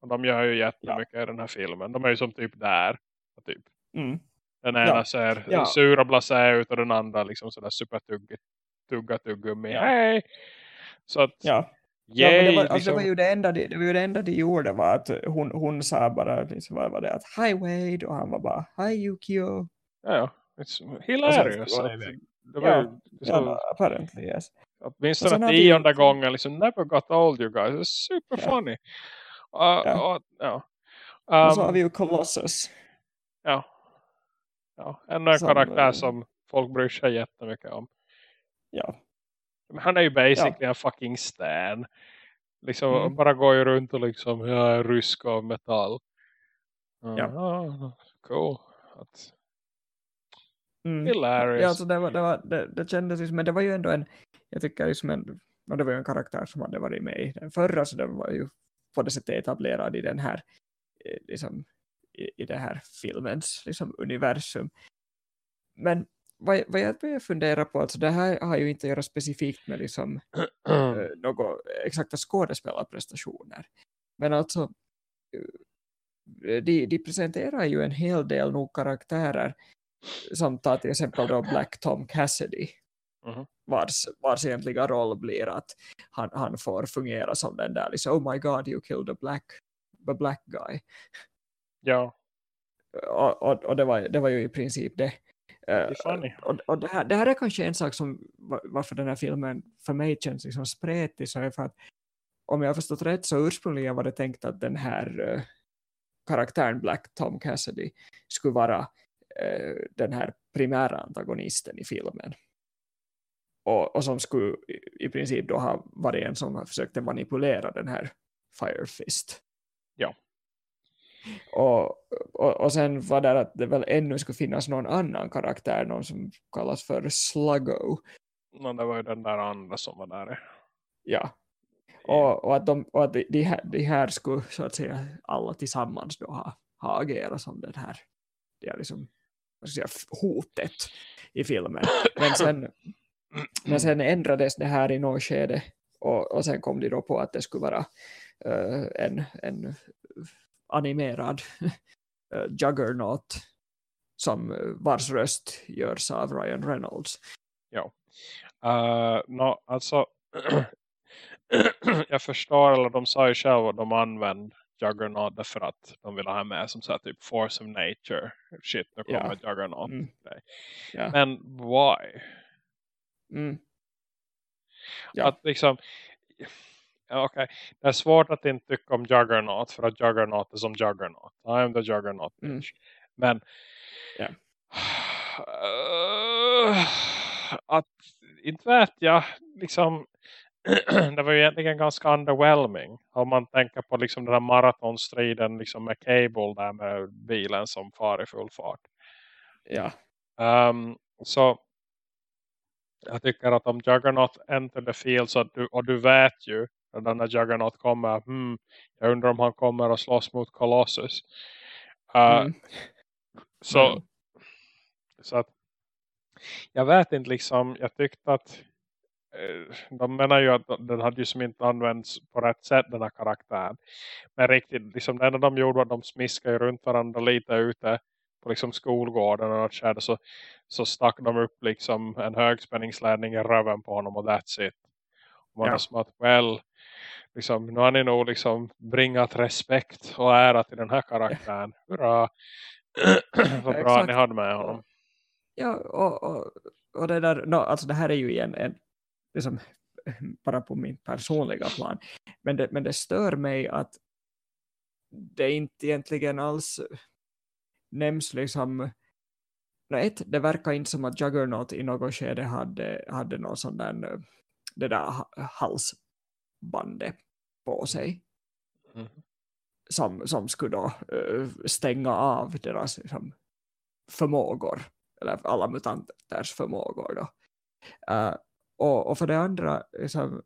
Och de gör ju jättemycket ja. i den här filmen. De är ju som typ där. Typ. Mm. Den ena ja. ser ja. sur och blasé ut och den andra liksom sådär supertuggigt tugga tuggummi. Ja. Hej! Så att ja. Yay, ja, men det, var, alltså, liksom... det, var ju det, enda de, det var ju det enda de gjorde var att hon, hon sa bara liksom, vad var det, att Hi Wade och han var bara Hi Yukio. Ja, ja. It's hilarious. Det var apparently yes. Åtminstone tionde vi... gången liksom never got old you guys. It's super ja. funny. Uh, ja. Uh, ja. Um, och så har vi ju Colossus. Ja. ja. Ännu en som, karaktär som folk bryr sig jättemycket om. Ja. Men han är ju basically ja. en fucking stan. Liksom mm. bara går ju runt och liksom jag är rysk av metall. Uh, ja. Cool. Att, mm. Hilarious. Ja, alltså det, var, det, var, det, det kändes liksom, men det var ju ändå en, jag tycker liksom en, och det var ju en karaktär som hade varit med i den förra så det var ju på det sättet etablerad i den här eh, liksom, i, i det här filmens liksom, universum. Men vad, vad jag börjar fundera på, alltså det här har ju inte att göra specifikt med liksom, äh, några exakta skådespelarprestationer. Men alltså, eh, de, de presenterar ju en hel del nog karaktärer som tar till exempel då Black Tom Cassidy. Mm -hmm. vars, vars egentliga roll blir att han, han får fungera som den där liksom, oh my god you killed a black, a black guy. Ja. Och, och, och det, var, det var ju i princip det. Uh, och, och det, här, det här är kanske en sak som varför den här filmen för mig känns liksom spretig så är för att om jag har förstått rätt så ursprungligen var det tänkt att den här uh, karaktären Black Tom Cassidy skulle vara den här primära antagonisten i filmen. Och, och som skulle i, princip då ha varit en som försökte manipulera den här Fire Fist. Ja. Och, och, och sen var det att det väl ännu skulle finnas någon annan karaktär, någon som kallas för Sluggo. No, det var ju den där andra som var där. Ja. Och, och att, de, och att de, här, de här skulle så att säga alla tillsammans då ha, ha agerat som den här det är liksom, säga, hotet i filmen. Men sen, men sen ändrades det här i något skede och, och sen kom de då på att det skulle vara uh, en, en animerad uh, Juggernaut som uh, vars röst görs av Ryan Reynolds. Ja. Uh, no, alltså jag förstår, eller de sa ju själva att de använde Juggernaut därför att de vill ha med som så här, typ Force of Nature. Shit, nu kommer ja. Juggernaut. Mm. Ja. Men why? Mm. Ja. Att liksom ja, okay. det är svårt att inte tycka om Juggernaut för att Juggernaut är som Juggernaut. I am the Juggernaut mm. Men yeah. uh, att inte vet jag liksom det var ju egentligen ganska underwhelming om man tänker på liksom den här maratonstriden liksom med Cable där med bilen som far i full fart. Ja. Um, så jag tycker att om Juggernaut enter the field så du, och du vet ju när när Juggernaut kommer hmm, jag undrar om han kommer att slåss mot Colossus uh, mm. så mm. så att jag vet inte liksom jag tyckte att de menar ju att den hade ju som inte använts på rätt sätt den här karaktären men riktigt liksom det enda de gjorde var att de smiskade runt varandra lite ute på liksom skolgården och något så, så stack de upp liksom en högspänningsledning i röven på honom och that's it. Och man ja. som att, well, liksom, nu har ni nog liksom bringat respekt och ära till den här karaktären. Hurra! Vad bra ni hade med honom. Ja, och, och, och det där, no, alltså det här är ju igen en, liksom, bara på min personliga plan. Men det, men det stör mig att det inte egentligen alls nämns liksom ett, det verkar inte som att Juggernaut i något skede hade, hade någon sån där det där halsbandet på sig mm. som, som skulle då uh, stänga av deras liksom, förmågor eller alla mutanters förmågor då. Uh, och, och för det andra liksom,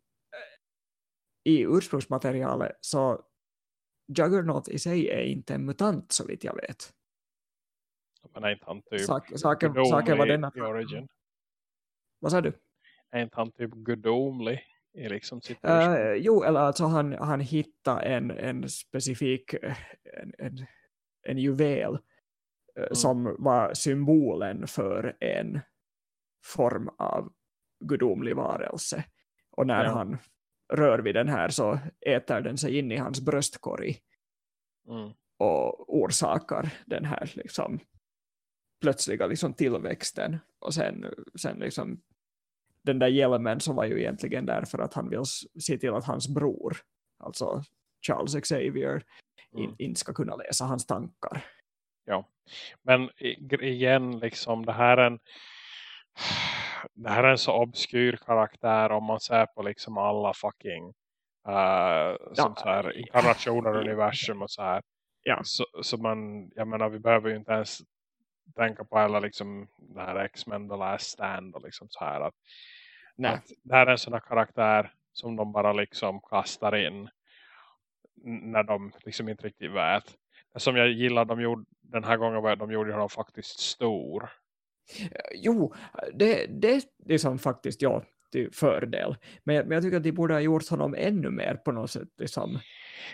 i ursprungsmaterialet så Juggernaut i sig är inte en mutant så vitt jag vet. Men är inte han typ Sak, saken, saken var denna. origin. Vad sa du? Är inte han typ gudomlig i liksom sitt uh, Jo, eller alltså han, han hittar en, en specifik en, en, en juvel mm. som var symbolen för en form av gudomlig varelse. Och när ja. han rör vid den här så äter den sig in i hans bröstkorg mm. och orsakar den här liksom plötsliga liksom tillväxten och sen, sen liksom den där hjälmen som var ju egentligen där för att han vill se till att hans bror alltså Charles Xavier mm. inte ska kunna läsa hans tankar. Ja, men igen liksom det här är en det här är en så obskyr karaktär om man ser på liksom alla fucking uh, som ja, så här, inkarnationer ja, universum och så här. Ja. Så, så man, jag menar vi behöver ju inte ens tänka på alla liksom det här X-Men The Last Stand och liksom så här att, Nej. att det här är en sån här karaktär som de bara liksom kastar in när de liksom inte riktigt vet. Som jag gillar de gjorde den här gången var de gjorde honom faktiskt stor. Jo, det, det är liksom faktiskt ja, till fördel. Men men jag tycker att de borde ha gjort honom ännu mer på något sätt liksom,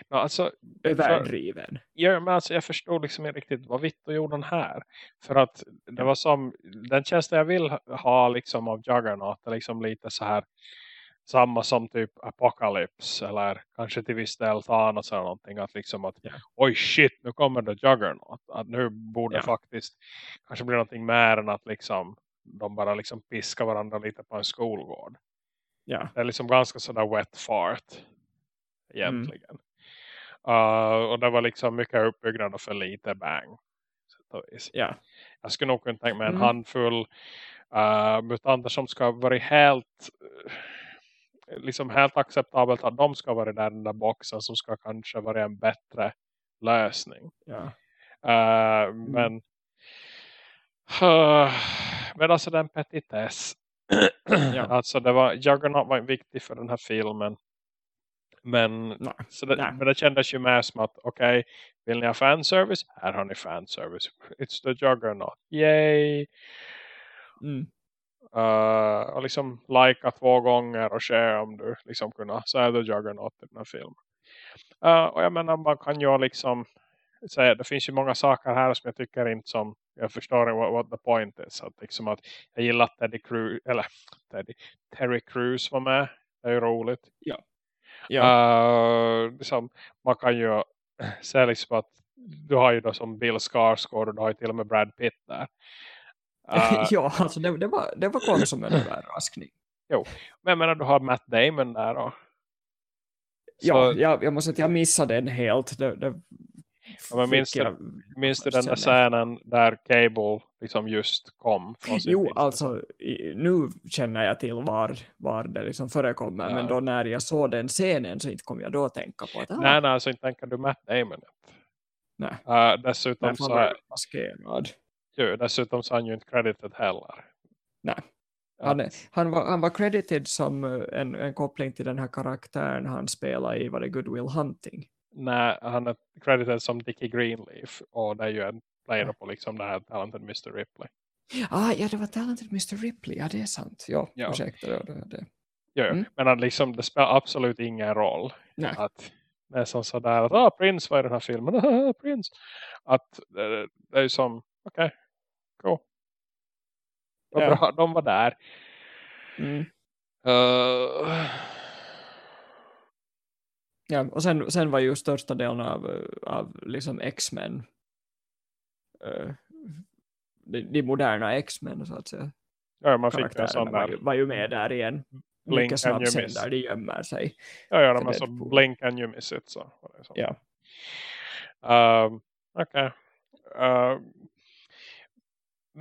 ja, alltså, överdriven. Ja, men alltså, jag förstår liksom inte riktigt vad Vitto gjorde den här. För att det var som, den känslan jag vill ha liksom av Juggernaut är liksom lite så här samma som typ Apocalypse eller kanske till viss del Thanos eller någonting att liksom att yeah. oj shit nu kommer det Juggernaut att nu borde yeah. faktiskt kanske bli någonting mer än att liksom de bara liksom piskar varandra lite på en skolgård. Yeah. Det är liksom ganska sådär wet fart egentligen. Mm. Uh, och det var liksom mycket uppbyggnad och för lite bang. Yeah. Jag skulle nog kunna tänka mig en mm. handfull uh, mutanter som ska vara helt uh, liksom helt acceptabelt att de ska vara där i den där boxen som ska kanske vara en bättre lösning. Ja. Uh, mm. Men uh, men alltså den petitess ja. alltså det var Juggernaut var viktig för den här filmen men, Nej. så det, men det kändes ju mer som att okej, okay, vill ni ha fanservice? Här har ni fanservice. It's the Juggernaut. Yay! Mm. Uh, och liksom likea två gånger och share om du liksom kunna säga The Juggernaut i den här filmen. Uh, och jag menar man kan ju liksom säga, det finns ju många saker här som jag tycker inte som jag förstår what, what the point is. Att liksom att jag gillar att Teddy Cruz eller Teddy, Terry Crews var med. Det är ju roligt. Ja. ja. Uh, liksom, man kan ju säga liksom att du har ju då som Bill Skarsgård och du har ju till och med Brad Pitt där. Uh, ja, alltså det, det, var, det var kom som en överraskning. Jo, men jag menar du har Matt Damon där då. Ja, jag, jag måste säga att jag missade den helt. Det, det ja, men minns, jag, du, minns du den där scenen där Cable liksom just kom? jo, alltså nu känner jag till var, var det liksom förekommer. Ja. Men då när jag såg den scenen så inte kom jag då att tänka på att... Ah. Nej, nej, så inte tänker du Matt Damon. Nej. Uh, dessutom så... Är, maskerad. Jo, dessutom så är han ju inte credited heller. Nej. Han, han, var, han var credited som eh, en, en koppling till den här karaktären han spelar i var det Goodwill Hunting. Nej, han är credited som Dickie Greenleaf och det är ju en player på liksom det här Talented Mr. Ripley. Ah, ja, det var Talented Mr. Ripley, ja det är sant. Ja, ja. ursäkta det. det, det. Ja, mm. men han liksom, det spelar absolut ingen roll. Nej. Att det är som sådär att ah, Prince var i den här filmen. Ah, Prince. Att det, det är ju som, okej, okay, Cool. Ja. Bra, de var där. Mm. Uh... Ja, och sen, sen var ju största delen av, av liksom X-Men uh, de, de, moderna X-Men så att säga. Ja, man fick en sån där. Var, var ju med där igen. Blink Mycket snabbt sen där de gömmer sig. Ja, ja de är så blink and you miss it. Så. Ja. Uh, Okej. Okay. Uh,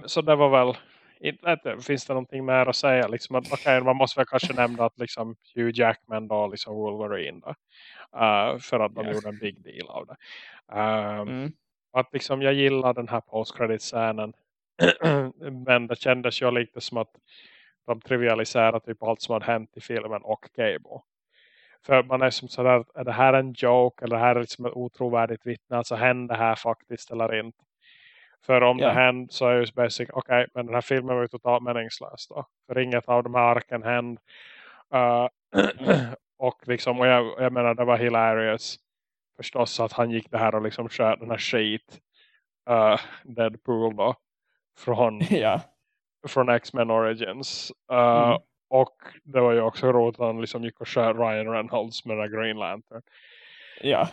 så det var väl inte, finns det någonting mer att säga? Liksom att okay, man måste väl kanske nämna att liksom Hugh Jackman då liksom Wolverine då, uh, för att de yes. gjorde en big deal av det. Uh, mm. att liksom jag gillar den här post-credit-scenen. Men det kändes ju lite som att de trivialiserar typ allt som hade hänt i filmen och Cable för man är som sådär, är det här en joke? Eller det här är liksom ett otrovärdigt vittne? Alltså händer det här faktiskt eller inte för om yeah. det händer så är det basic, okej, okay, men den här filmen var ju totalt meningslös då. För inget av de här arken hände. Uh, och liksom, och jag, jag menar det var hilarious. Förstås att han gick det här och liksom sköt den här skit. uh, Deadpool då från, ja. från X-Men Origins. Uh, mm. Och det var ju också roligt att han liksom gick och skär Ryan Reynolds med den Green Lantern. Ja.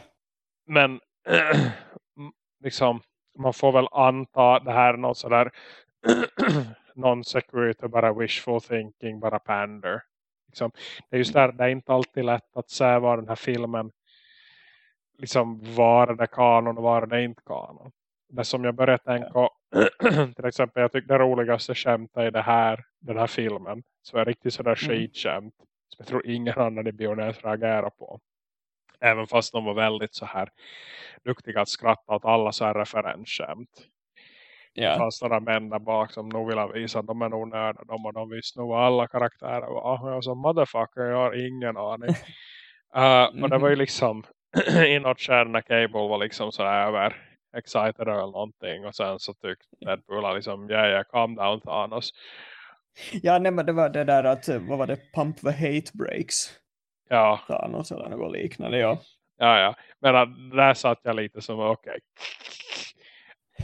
Men liksom man får väl anta det här något sådär non-security, bara wishful thinking, bara pander. Liksom, det är just där, det är inte alltid lätt att säga vad den här filmen liksom var det kanon och var det inte kanon. Det som jag började tänka till exempel, jag tycker det roligaste skämtet i det här, den här filmen så är riktigt sådär mm. skitskämt som jag tror ingen annan i Bionäs reagerar på. Även fast de var väldigt så här duktiga att skratta åt alla så här referensskämt. Yeah. Fanns några män där bak som nog ville visa att de är nog nördar de och de visste nog vad alla karaktärer var. Och jag sa, motherfucker, jag har ingen aning. uh, och det var ju liksom i något skär när Cable var liksom så över excited eller någonting. Och sen så tyckte Deadpool liksom, ja, yeah, yeah, calm down Thanos. Ja, nej, men det var det där att, vad var det, pump the hate breaks. Ja. Thanos eller något liknande, ja. Ja, ja. Men där satt jag lite som, okej. Okay.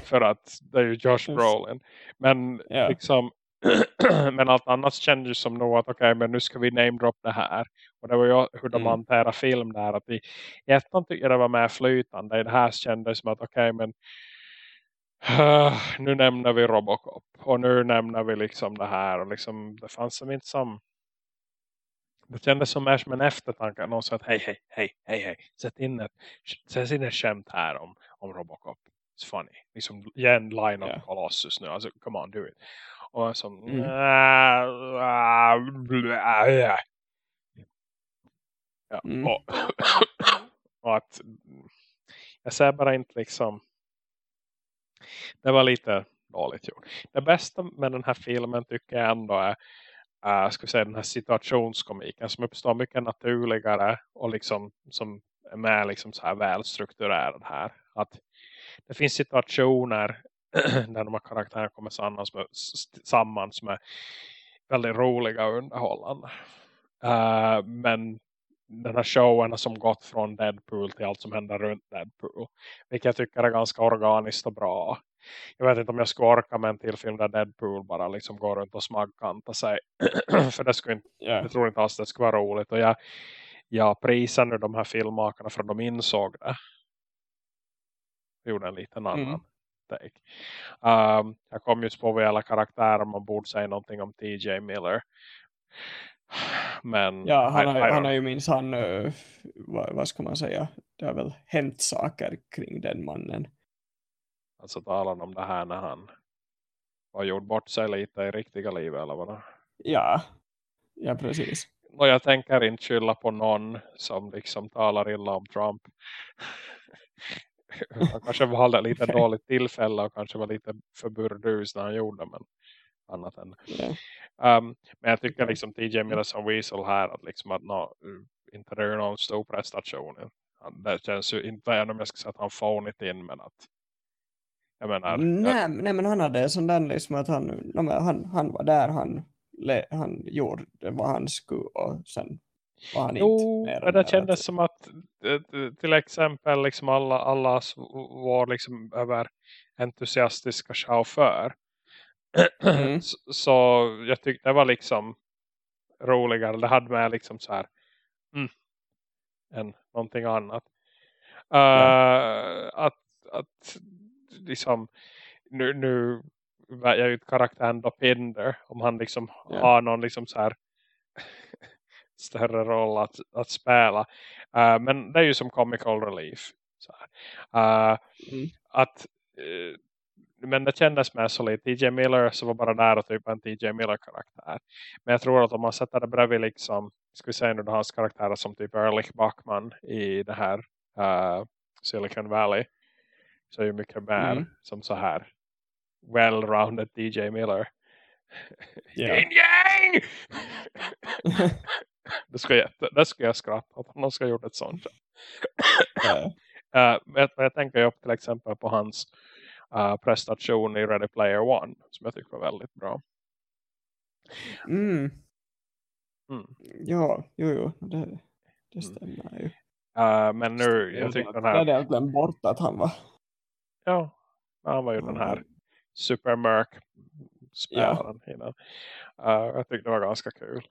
För att det är ju Josh Brolin. Men ja. liksom, men allt annat kändes som nog att okej, okay, men nu ska vi name drop det här. Och det var ju hur de mm. hanterar film där. Att i, ettan tycker jag det var mer flytande. I det här kändes som att okej, okay, men uh, nu nämner vi Robocop. Och nu nämner vi liksom det här. Och liksom, det fanns som inte som det kändes som mer som en eftertanke. Någon sa att hej, hej, hej, hej, hej. Sätt in ett, sätt in ett skämt här om, om Robocop. It's funny. Liksom, ge en line yeah. of Colossus nu. Alltså, come on, do it. Och som... Mm. ja, mm. och, och att jag säger bara inte liksom det var lite dåligt gjort. Det bästa med den här filmen tycker jag ändå är uh, ska vi säga, den här situationskomiken som uppstår mycket naturligare och liksom som är mer liksom så här välstrukturerad här. Att det finns situationer där de här karaktärerna kommer sammans med, sammans med väldigt roliga och underhållande. Uh, men den här showen som gått från Deadpool till allt som händer runt Deadpool. Vilket jag tycker är ganska organiskt och bra. Jag vet inte om jag skulle orka med en till film där Deadpool bara liksom går runt och smaggkantar sig. för det skulle inte, yeah. jag tror inte alls det skulle vara roligt. Och jag, jag prisar nu de här filmmakarna för att de insåg det. Jag gjorde en liten annan mm. take. Um, jag kom just på vad alla karaktärer man borde säga någonting om TJ Miller. Men, ja, han har, I, I han har ju minst han, uh, vad, vad, ska man säga, det har väl hänt saker kring den mannen. Alltså talar om det här när han har gjort bort sig lite i riktiga livet eller vad Ja, ja precis. Och jag tänker inte skylla på någon som liksom talar illa om Trump. han kanske valde lite dåligt tillfälle och kanske var lite för burdus när han gjorde men annat än. Yeah. Um, men jag tycker liksom TJ Miller som Weasel här att liksom att no, inte det är någon stor prestation. Det känns ju inte även om jag ska säga att han fånigt in men att jag menar, nej, jag... nej men han hade sån där liksom att han, han, han var där han, han gjorde vad han skulle och sen var han jo, inte men det kändes som att eh, till exempel liksom alla, alla var liksom över entusiastiska chaufför Mm. så, så, jag tyckte det var liksom roligare. Det hade med liksom så här mm, än någonting annat. Uh, ja. att, att liksom nu, nu jag ut karaktären Dopinder om han liksom ja. har någon liksom så här större roll att, att spela. Uh, men det är ju som comical relief. Så uh, mm. Att uh, men det kändes mer så lite. TJ Miller så var bara där och typ en TJ Miller-karaktär. Men jag tror att om man sätter det bredvid liksom, ska vi säga nu då hans karaktärer som typ Ehrlich Bachman i det här uh, Silicon Valley så är ju mycket mer mm. som så här well-rounded DJ Miller. Yeah. Yin yang! det, ska jag, det ska jag skratta att någon ska ha gjort ett sånt. uh, men jag tänker ju till exempel på hans uh, prestation i Ready Player One som jag tycker var väldigt bra. Mm. Mm. Ja, jo, jo, det, det mm. stämmer mm. ju. Uh, men nu, jag tycker den här... Jag hade glömt bort att han var... Ja, Han var ju den här supermörk spelaren ja. innan. Uh, jag tyckte det var ganska kul.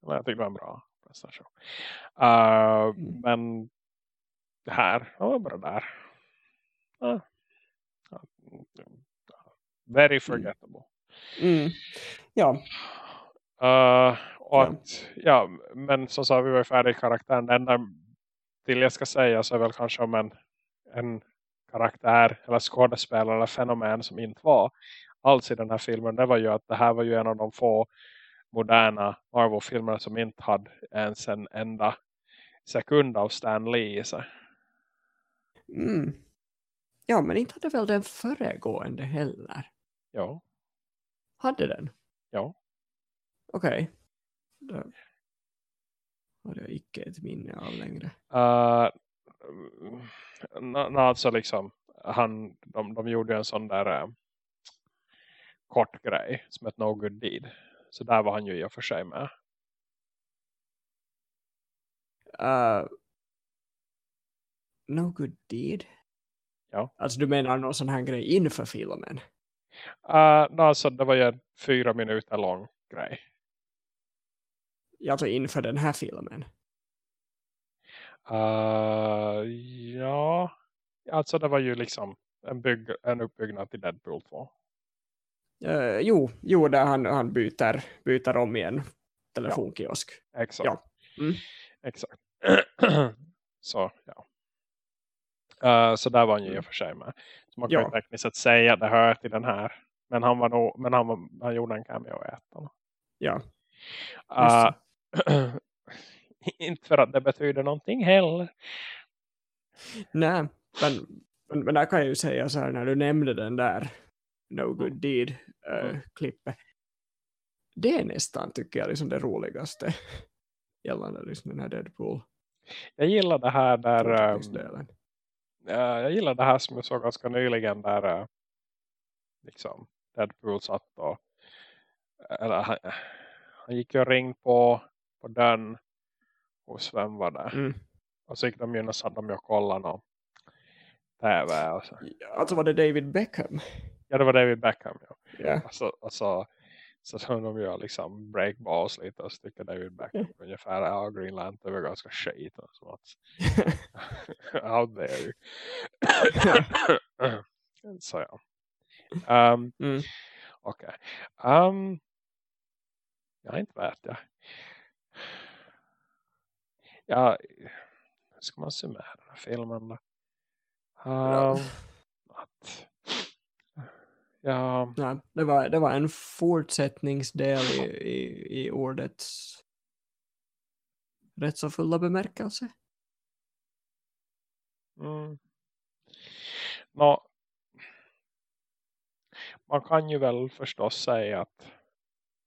Men jag tyckte det var en bra prestation. Uh, mm. Men det här, han var bara där. Uh, very mm. forgettable. Mm. Ja. Uh, och att, ja. men som sa vi var färdig karaktären. Den enda till jag ska säga så är väl kanske om en, en karaktär eller skådespelare eller fenomen som inte var alls i den här filmen. Det var ju att det här var ju en av de få moderna Marvel-filmer som inte hade ens en enda sekund av Stan Lee i sig. Mm. Ja, men inte hade väl den föregående heller? Ja. Hade den? Ja. Okej. Okay. Det har jag icke ett minne av längre. Uh, alltså liksom han, de, de gjorde en sån där uh, kort grej som ett no good deed. Så där var han ju i och för sig med. Uh, no good deed? Ja. Alltså du menar någon sån här grej inför filmen? Uh, no, alltså det var ju en fyra minuter lång grej. Alltså inför den här filmen? Uh, ja, alltså det var ju liksom en, bygg, en uppbyggnad till Deadpool 2. Uh, jo, jo där han, han byter, byter om i en telefonkiosk. Ja, exakt. Ja. Mm. Exakt. så, ja. Uh, så där var han ju i och mm. för sig med. Så man kan ja. tekniskt sett säga att det hör till den här. Men han, var nog, men han, var, han gjorde en cameo i ettan. Ja. Uh, inte för att det betyder någonting heller. Nej, men, men, men där kan jag ju säga så här när du nämnde den där No Good mm. Deed äh, mm. klippet. Det är nästan tycker jag liksom det roligaste gällande liksom den här Deadpool. Jag gillar det här där um, jag gillar det här som jag såg ganska nyligen där uh, liksom Deadpool satt och eller, han, han gick ju och ringde på, på dörren hos vem var det? Mm. Och så gick de ju och satt de och kollade någon tv. Och så. Alltså var det David Beckham? Ja, det var David Beckham. Ja. Yeah. Alltså, alltså, så som de gör liksom breakballs lite och tycker David Beckham mm. ungefär ja, Green Lantern var ganska skit och så att out there så ja um, mm. okej okay. um, jag inte vet jag ja ska man summera filmen då um, att Ja. Nej, det, var, det var en fortsättningsdel i, i, i ordets rätt så fulla bemärkelse. Mm. Nå, man kan ju väl förstås säga att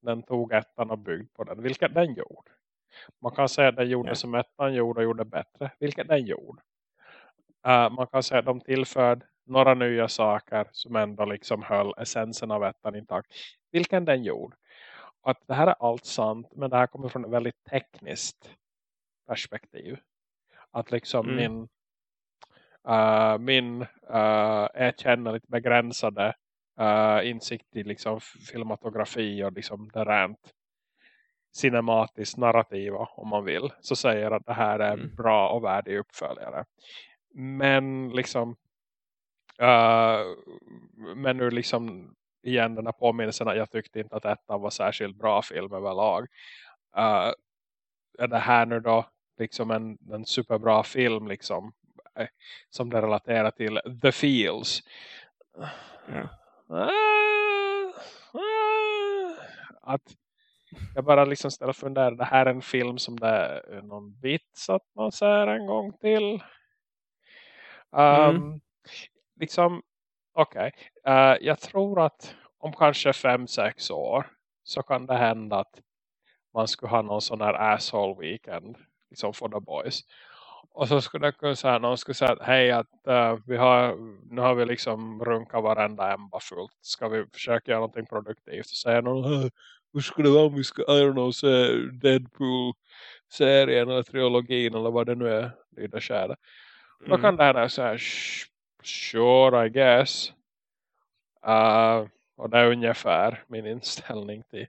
den tog ettan och byggd på den, vilket den gjorde. Man kan säga att den gjorde ja. som ettan gjorde och gjorde bättre, vilket den gjorde. Uh, man kan säga att de tillförde några nya saker som ändå liksom höll essensen av ettan intakt. Vilken den gjorde. Att det här är allt sant men det här kommer från ett väldigt tekniskt perspektiv. Att liksom mm. min uh, min uh, erkännligt begränsade uh, insikt i liksom filmatografi och liksom det rent cinematiskt narrativa om man vill så säger att det här är mm. bra och värdig uppföljare. Men liksom Uh, men nu liksom igen den här påminnelsen att jag tyckte inte att detta var särskilt bra film överlag. Uh, är det här nu då liksom en, en superbra film liksom eh, som det relaterar till The Feels. Ja. Uh, att jag bara liksom ställer fundera, det här är en film som det är någon vits att man ser en gång till. Um, mm liksom, okej. Okay. Uh, eh, jag tror att om kanske fem sex år så kan det hända att man skulle ha någon sån här asshole weekend liksom för the boys. Och så skulle det kunna säga, någon skulle säga hej att uh, vi har, nu har vi liksom runkat varenda emba fullt. Ska vi försöka göra någonting produktivt? Så säger någon, hur skulle det ska, I don't know, se Deadpool-serien eller trilogin eller vad det nu är, skära. Mm. Då kan det här säga, sure I guess. Uh, och det är ungefär min inställning till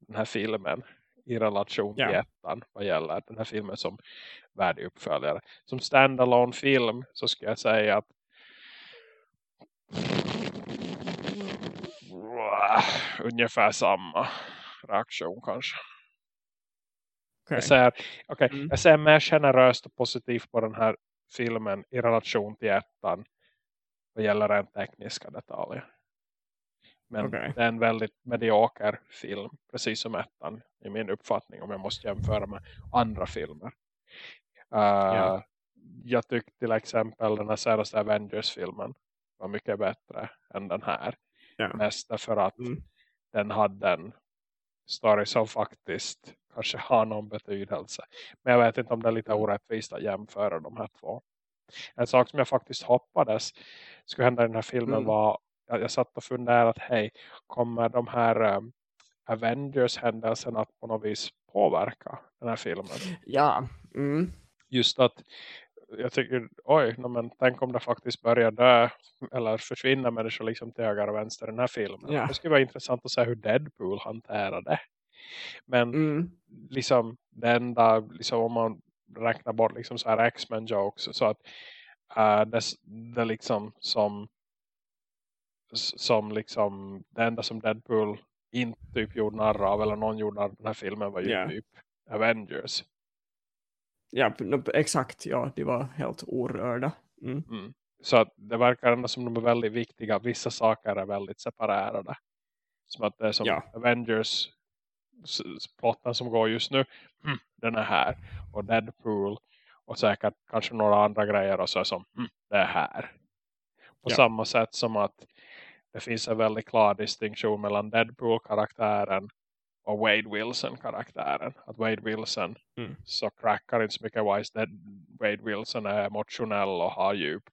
den här filmen i relation till yeah. ettan vad gäller den här filmen som värdig uppföljare. Som standalone film så ska jag säga att ungefär samma reaktion kanske. Okay. Jag, säger, okay, mm. jag ser mer generöst och positivt på den här filmen i relation till ettan vad gäller rent tekniska detaljer. Men okay. det är en väldigt medioker film, precis som ettan i min uppfattning om jag måste jämföra med andra filmer. Uh, ja. Jag tyckte till exempel den här senaste Avengers-filmen var mycket bättre än den här. Ja. Mest därför att mm. den hade en story som faktiskt kanske har någon betydelse. Men jag vet inte om det är lite mm. orättvist att jämföra de här två. En sak som jag faktiskt hoppades skulle hända i den här filmen mm. var jag, jag satt och funderade att hej, kommer de här um, Avengers-händelserna att på något vis påverka den här filmen? Ja. Mm. Just att jag tycker, oj, no, men tänk om det faktiskt börjar dö eller försvinna människor liksom till höger och vänster i den här filmen. Ja. Det skulle vara intressant att se hur Deadpool hanterar det. Men mm. liksom det enda, liksom om man räknar bort liksom så här X-Men jokes så att uh, det, det liksom som som liksom det enda som Deadpool inte typ gjorde narr av eller någon gjorde narr av den här filmen var ju yeah. typ Avengers. Ja, exakt. Ja, de var helt orörda. Mm. Mm. Så att det verkar ändå som de är väldigt viktiga. Vissa saker är väldigt separerade. Som att det är som ja. Avengers plotten som går just nu. Mm, den är här. Och Deadpool. Och säkert kanske några andra grejer. Och så är som, mm, det är här. På ja. samma sätt som att det finns en väldigt klar distinktion mellan Deadpool-karaktären och Wade Wilson-karaktären. Att Wade Wilson mm. så crackar inte så mycket wise. Dead, Wade Wilson är emotionell och har djup.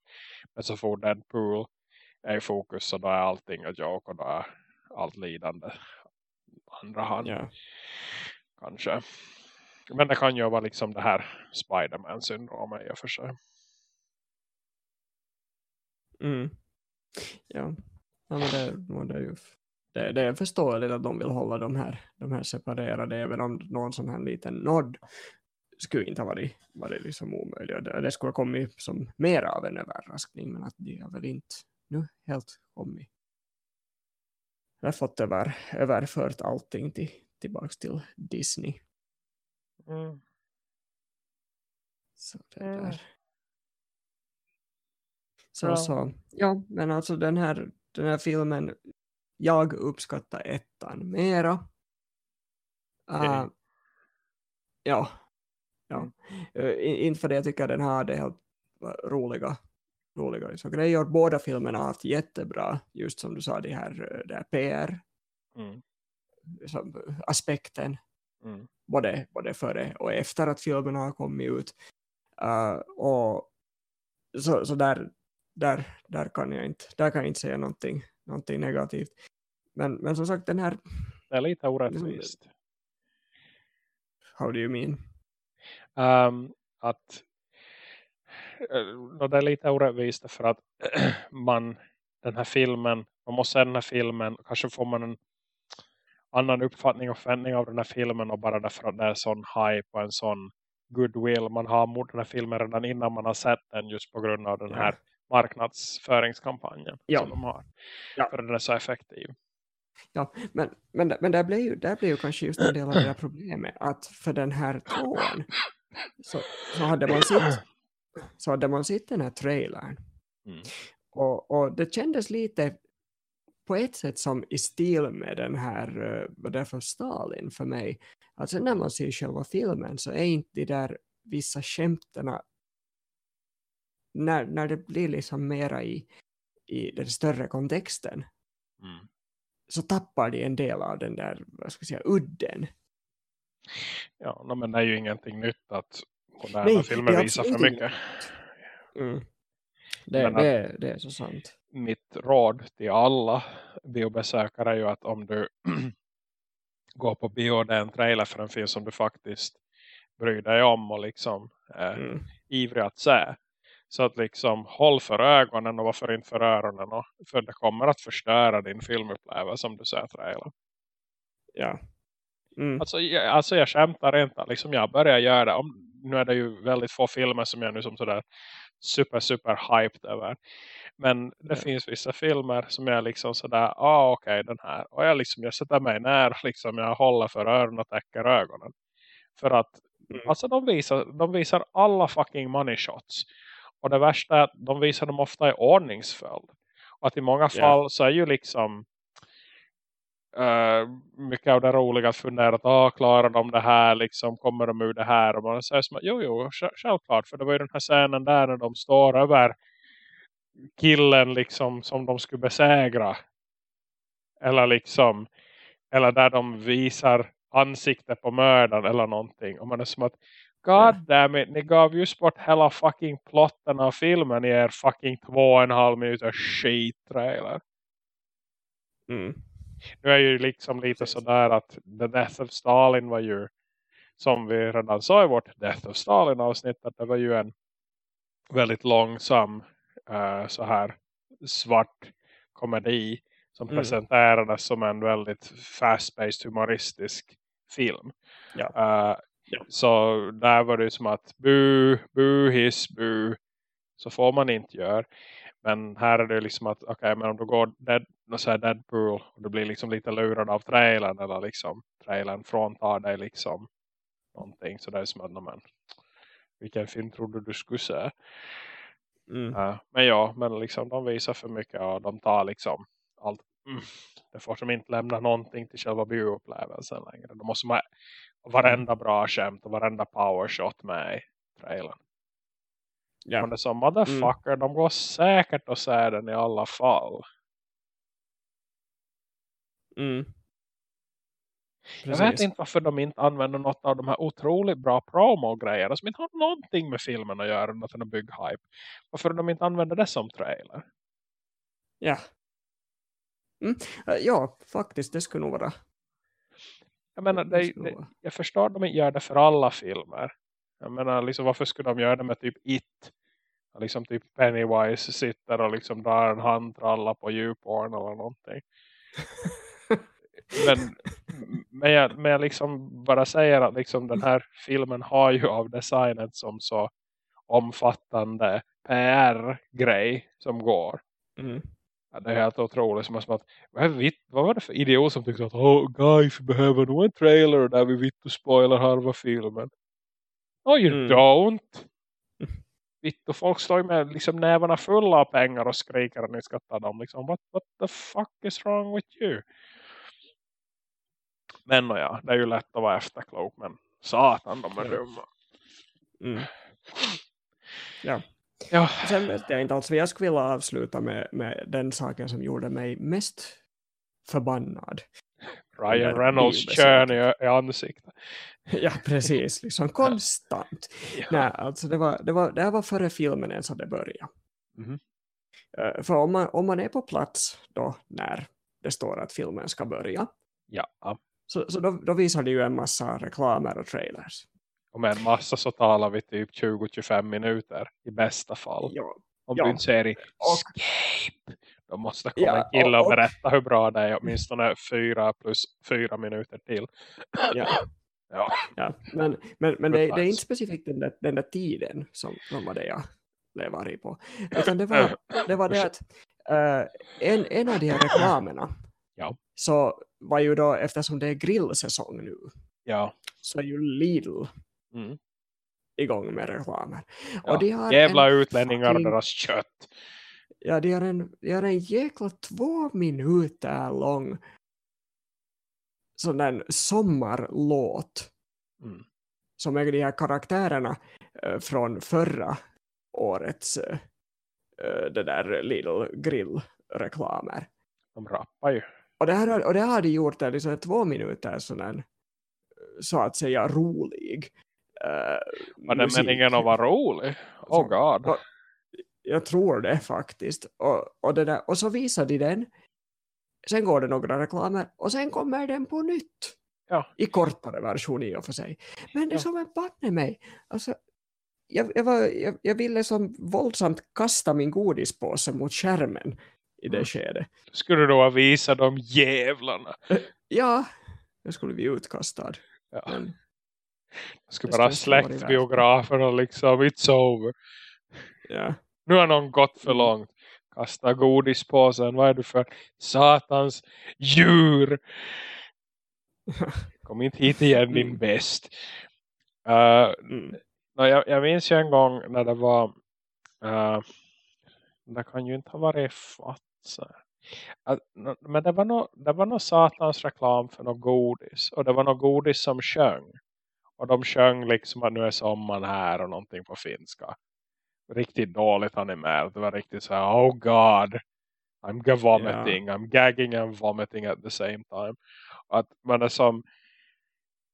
Men så får Deadpool är i fokus så då är allting en joke och då är allt lidande andra hand. Yeah. Kanske. Men det kan ju vara liksom det här Spiderman-syndromet i och för sig. Mm. Ja. Ja, men det, det, är ju, det, det är förståeligt att de vill hålla de här, de här separerade även om någon sån här liten nodd skulle inte ha varit, varit liksom omöjlig. Det, det skulle ha kommit som mer av en överraskning men att de har väl inte nu helt kommit. Jag har fått över, överfört allting till, tillbaks till Disney. Mm. Så det där. Mm. Så, ja. så, ja, men alltså den här den här filmen, jag uppskattar ettan mera. Uh, ja, ja. Uh, inte för det jag tycker den hade helt roliga, roliga liksom, grejer. Båda filmerna har haft jättebra, just som du sa, det här, det här PR. Mm. Liksom, aspekten. Mm. Både, både före och efter att filmerna har kommit ut. Uh, och så, så där, där, där, kan jag inte, där kan jag inte säga någonting, någonting negativt. Men, men som sagt, den här... Det är lite orättvist. How do you mean? Um, att det är lite orättvist för att man den här filmen, man måste se den här filmen, kanske får man en annan uppfattning och förväntning av den här filmen och bara därför att det är sån hype och en sån goodwill man har mot den här filmen redan innan man har sett den just på grund av den här marknadsföringskampanjen ja. som de har. Ja. För den är så effektiv. Ja, men, men, men där blir ju, där blir ju kanske just en del av det problemet att för den här tvåan så, så hade man sett så hade man sett den här trailern mm. och, och det kändes lite på ett sätt som i stil med den här uh, vad det för Stalin för mig. Alltså när man ser själva filmen så är inte de där vissa skämterna när, när det blir liksom mera i, i den större kontexten mm. Så tappar de en del av den där, vad ska jag säga, udden. Ja, men det är ju ingenting nytt att moderna filmer visar för mycket. Mm. Det, det, det, är så sant. Mitt råd till alla biobesökare är ju att om du går på bio och det är en trailer för en film som du faktiskt bryr dig om och liksom är mm. ivrig att se Så att liksom håll för ögonen och varför inte för öronen. Och, för det kommer att förstöra din filmupplevelse som du säger trailer. Ja. Mm. Alltså, jag, alltså jag skämtar inte. Liksom jag börjar göra det. Om, nu är det ju väldigt få filmer som jag nu som sådär super super hyped över. Men det ja. finns vissa filmer som jag liksom sådär, ah okej okay, den här. Och jag liksom, jag sätter mig ner liksom, jag håller för öronen och täcker ögonen. För att, mm. alltså de visar, de visar alla fucking money shots. Och det värsta är att de visar dem ofta i ordningsföljd. Och att i många fall yeah. så är ju liksom uh, mycket av det roliga att fundera att ah, klarar de det här liksom, kommer de ur det här och man säger som att jo jo självklart för det var ju den här scenen där när de står över killen liksom som de skulle besägra eller liksom eller där de visar ansiktet på mördaren eller någonting. Och man är som att God damn it, ni gav just bort hela fucking plotten av filmen i er fucking två och en halv minuter shit trailer. Mm. Nu är ju liksom lite sådär att The Death of Stalin var ju som vi redan sa i vårt Death of Stalin avsnitt att det var ju en väldigt långsam uh, så här svart komedi som mm. presenterades som en väldigt fast-paced humoristisk film. Ja. Uh, ja. Så där var det som att bu, bu, hiss, bu så får man inte göra. Men här är det liksom att okej, okay, men om du går dead, så Deadpool och du blir liksom lite lurad av trailern eller liksom trailern fråntar dig liksom någonting så det är som att men, vilken film trodde du skulle se? Mm. Uh, men ja, men liksom de visar för mycket och de tar liksom allt. Mm, det får som inte lämna någonting till själva bioupplevelsen längre. Då måste man varenda bra skämt och varenda powershot med i trailern. Ja. Men det är som motherfucker, mm. de går säkert att se den i alla fall. Mm. Jag vet inte varför de inte använder något av de här otroligt bra promo-grejerna som inte har någonting med filmen att göra än att bygga hype. Varför de inte använder det som trailer? Ja. Mm. Ja, faktiskt, det skulle nog vara. Jag menar, det, det, jag förstår att de inte gör det för alla filmer. Jag menar, liksom, varför skulle de göra det med typ It? Liksom typ Pennywise sitter och liksom drar en handtralla på djuporn eller någonting. men, men, jag, men jag liksom bara säger att liksom den här filmen har ju av designet som så omfattande PR-grej som går. Mm. Ja, det är helt otroligt. Som att, vad, vad var det för idiot som tyckte att oh, guys, vi behöver nog en trailer där vi vitt och spoiler halva filmen. Oh, you mm. don't. Vitt och folk står med liksom nävarna fulla av pengar och skriker att ni ska ta dem. Liksom, what, what the fuck is wrong with you? Men ja, det är ju lätt att vara efterklok. Men satan, de är dumma. Mm. Ja. Ja. Sen vet jag inte alls vad jag skulle vilja avsluta med, med den saken som gjorde mig mest förbannad. Ryan Reynolds kön i, i ansiktet. Ja, precis. Liksom konstant. ja. Nej, alltså det, var, det, var, det här var före filmen ens hade börjat. Mm. Uh, för om man, om man är på plats då när det står att filmen ska börja. Ja. Så, så då, då visar det ju en massa reklamer och trailers. Och med en massa så talar vi typ 20-25 minuter i bästa fall. Ja. Om ja. du inte ser i Escape. Då måste komma ja, en kille och, och, berätta hur bra det är. Åtminstone fyra plus fyra minuter till. Ja. ja. ja. Men, men, men det, det, är inte specifikt den där, den där tiden som, som var det jag blev arg på. Utan det var det, var det att uh, en, en av de här reklamerna ja. så var ju då, eftersom det är grillsäsong nu, ja. så är ju Lidl mm. igång med reklamer. Ja. Och de har Jävla utlänningar fucking, deras kött. Ja, de har, en, de har en jäkla två minuter lång sån där sommarlåt mm. som är de här karaktärerna äh, från förra årets äh, det där Lidl grill-reklamer. De rappar ju. Och det, här, och det har de gjort där liksom två minuter sån där, så att säga rolig var det meningen att vara rolig? Oh god. Och, jag tror det faktiskt. Och, och, där, och så visar de den. Sen går det några reklamer. Och sen kommer den på nytt. Ja. I kortare version i och för sig. Men det ja. som är banne mig. Alltså, jag, jag, var, jag, jag ville som våldsamt kasta min godispåse mot skärmen i det mm. skedet. Skulle du då visa de jävlarna? Ja, jag skulle bli utkastad. Ja. Men, jag skulle bara släckt biografen och liksom, it's over. Ja. Nu har någon gått för mm. långt. Kasta godispåsen. Vad är du för satans djur? Kom inte hit igen din mm. bäst. Uh, mm. jag, jag minns ju en gång när det var uh, det kan ju inte ha varit Fatsa. Men det var nog var nog satans reklam för något godis. Och det var något godis som sjöng. Och de sjöng liksom att nu är sommaren här och någonting på finska. Riktigt dåligt animerat. Det var riktigt så här, oh god. I'm vomiting. Yeah. I'm gagging and vomiting at the same time. Att man är som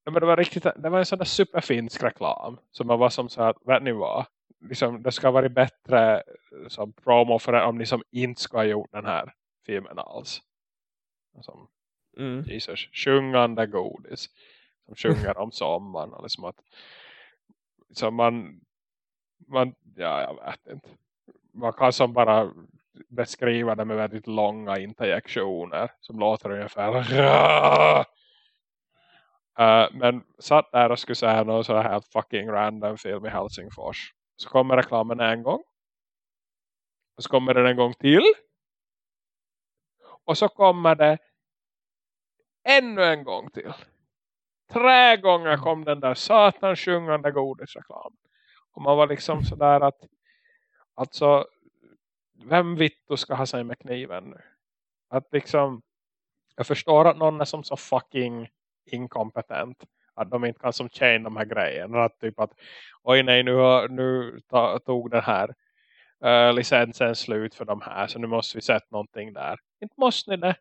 men det var riktigt, det var en sån där superfinsk reklam. Som man var som så att, vet ni vad? Liksom, det ska vara bättre som promo för om ni som inte ska ha gjort den här filmen alls. Som, mm. Jesus, sjungande godis. Som sjunger om sommaren. Och liksom att, så man, man, ja jag vet inte. Man kan som bara beskriva det med väldigt långa interjektioner. Som låter ungefär Uh, men satt där och skulle säga någon så här fucking random film i Helsingfors. Så kommer reklamen en gång. Och så kommer den en gång till. Och så kommer det ännu en gång till. Tre gånger kom den där satan sjungande godisreklam. Och man var liksom sådär att alltså vem vittu ska ha sig med kniven nu? Att liksom jag förstår att någon är som så fucking inkompetent. Att de inte kan som tjäna de här grejerna. Att typ att, oj nej nu, nu tog den här uh, licensen slut för de här. Så nu måste vi sätta någonting där. Inte måste ni det.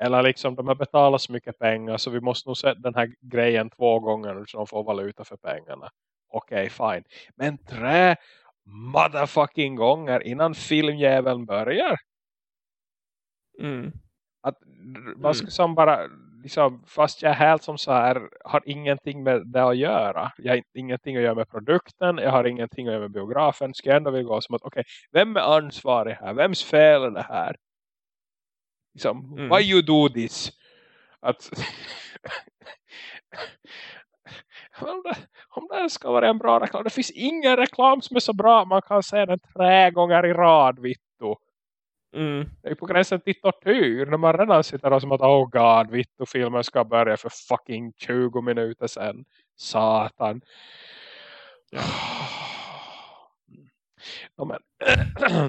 Eller liksom de har betalat så mycket pengar så vi måste nog sätta den här grejen två gånger så de får valuta för pengarna. Okej, okay, fine. Men tre motherfucking gånger innan filmjäveln börjar. Mm. Att man ska mm. som bara liksom, fast jag är helt som så här har ingenting med det att göra. Jag har ingenting att göra med produkten. Jag har ingenting att göra med biografen. Ska jag ändå vilja gå som att okej, okay, vem är ansvarig här? Vems fel är det här? Liksom, mm. why you do this? Att om det, om det ska vara en bra reklam. Det finns ingen reklam som är så bra. Man kan se den tre gånger i rad, vittu. Mm. Det är på gränsen till tortyr. När man redan sitter och som att oh god, vitt och filmen ska börja för fucking 20 minuter sedan. Satan. Ja. no, men.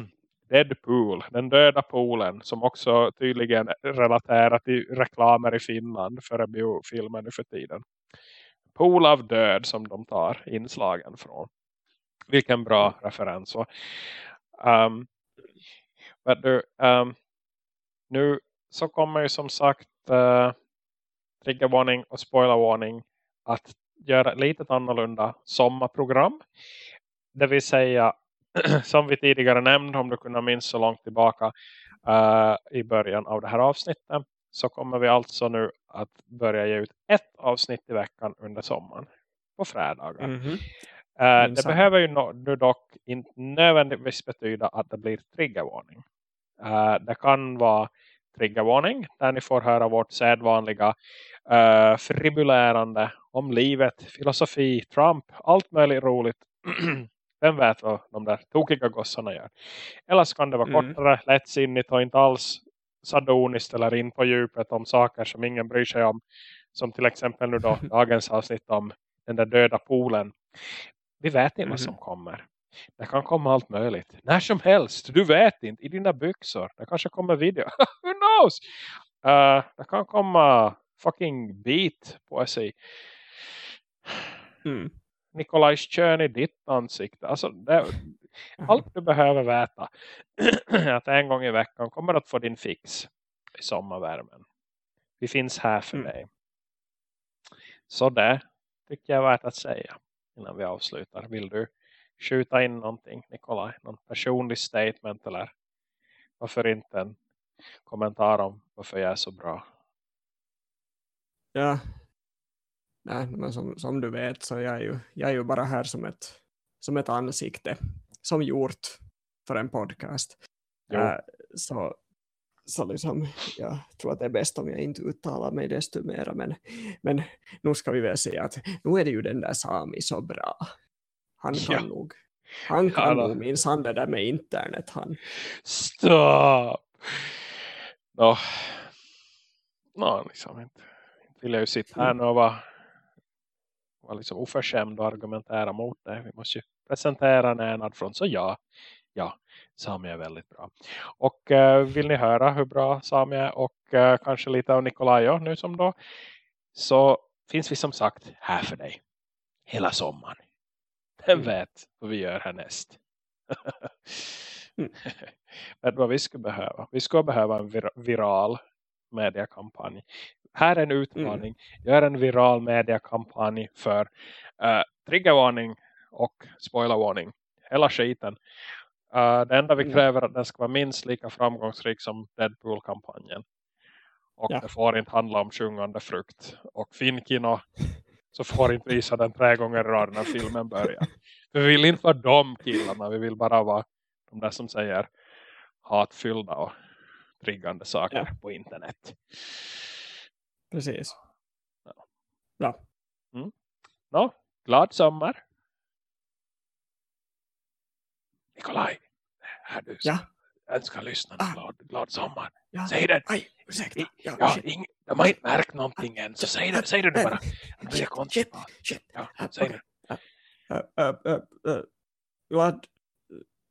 Deadpool, den döda poolen som också tydligen relaterar till reklamer i Finland för biofilmer nu för tiden. Pool av död som de tar inslagen från. Vilken bra referens. Um, du, um, nu så kommer ju som sagt uh, triggervarning och spoilervarning att göra ett lite annorlunda sommarprogram. Det vill säga, som vi tidigare nämnde, om du kunde minns så långt tillbaka uh, i början av det här avsnittet, så kommer vi alltså nu att börja ge ut ett avsnitt i veckan under sommaren på fredagar. Mm -hmm. uh, det behöver ju nu dock inte nödvändigtvis betyda att det blir triggervarning. Uh, det kan vara triggervarning där ni får höra vårt sedvanliga uh, fribulärande om livet, filosofi, Trump, allt möjligt roligt. Vem vet vad de där tokiga gossarna gör. Eller så kan det vara mm. kortare, lättsinnigt och inte alls sadoniskt eller in på djupet om saker som ingen bryr sig om. Som till exempel nu då dagens avsnitt om den där döda poolen. Vi vet inte mm. vad som kommer. Det kan komma allt möjligt. När som helst. Du vet inte. I dina byxor. Det kanske kommer video. Who knows? Uh, det kan komma fucking beat på sig. Mm. Nikolajs kön i ditt ansikte. Alltså det, allt du behöver veta att en gång i veckan kommer att få din fix i sommarvärmen. Vi finns här för mm. dig. Så det tycker jag är värt att säga innan vi avslutar. Vill du skjuta in någonting, Nikolaj? Någon personlig statement eller varför inte en kommentar om varför jag är så bra? Ja, Nej, men som, som du vet så jag är, ju, jag är ju bara här som ett som ett ansikte som gjort för en podcast. Uh, så, så liksom, jag tror att det är bäst om jag inte uttalar mig desto mera. Men, men nu ska vi väl säga att nu är det ju den där Sami så bra. Han kan ja. nog. Han kan ja, nog minsann det där med internet. Han. Stopp! No. No, liksom inte, inte vill jag ju sitta här mm. och vara, vara liksom oförskämd och argumentera mot det. Vi måste ju presentera en enad från. Så ja, ja, Sami är väldigt bra. Och uh, vill ni höra hur bra Sami är och uh, kanske lite av Nikolajo nu som då så finns vi som sagt här för dig hela sommaren. Vem mm. vet vad vi gör härnäst? mm. Men vad vi skulle behöva? Vi skulle behöva en vir viral mediekampanj. Här är en utmaning. Mm. Gör en viral mediekampanj för uh, triggervarning och spoilervarning. Hela skiten. Uh, det enda vi mm. kräver är att den ska vara minst lika framgångsrik som Deadpool-kampanjen. Och ja. det får inte handla om sjungande frukt. Och Finkino så får inte visa den tre gånger i rad när filmen börjar. För vi vill inte vara de killarna. Vi vill bara vara de där som säger hatfyllda och triggande saker ja. på internet. Precis. Ja. Bra. Mm. No, glad sommar. Nikolaj, här du ja. önskar lyssna ah. glad, glad sommar. Ja. Säg det. Aj, ursäkta. Ja, ja, ing, de har inte märkt någonting än. Så säg det, säg det nu bara. Det blir konstigt. Shit, Ja, säg det. glad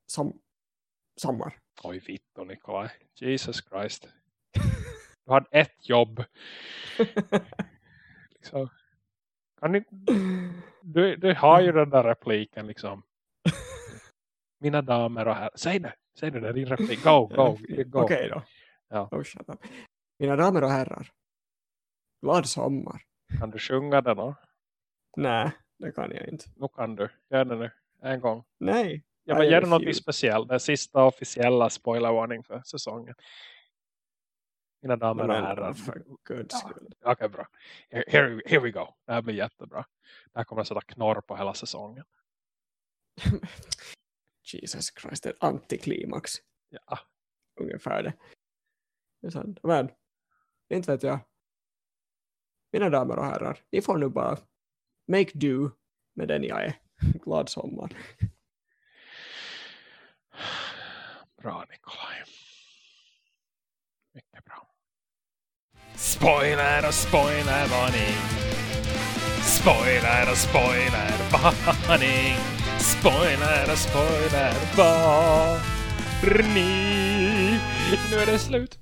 som, sommar. Oj, Vitto Nikolaj. Jesus Christ. Du har ett jobb. liksom. kan ni, du, du har ju den där repliken liksom mina damer och herrar. Säg det, säg det där din replik. Go, go, go. Okej okay, då. Ja. Oh, mina damer och herrar. Glad sommar. Kan du sjunga den då? Nej, det kan jag inte. Nu kan du. Gör det nu. En gång. Nej. Ja, men gör något speciellt. Den sista officiella spoilervarning för säsongen. Mina damer och herrar. För guds ja. Okej, okay, bra. Here, here we go. Det här blir jättebra. Det här kommer att sätta knorr på hela säsongen. Jesus Christ, ett antiklimax. Ja. Ungefär det. Men, inte vet jag. Mina damer och herrar, ni får nu bara make do med den jag är. Glad sommar. Bra Nikolaj. Mycket bra. Spoiler och spoiler varning. Spoiler och spoiler varning. Spoiler, spoiler, varning. Nu är det slut.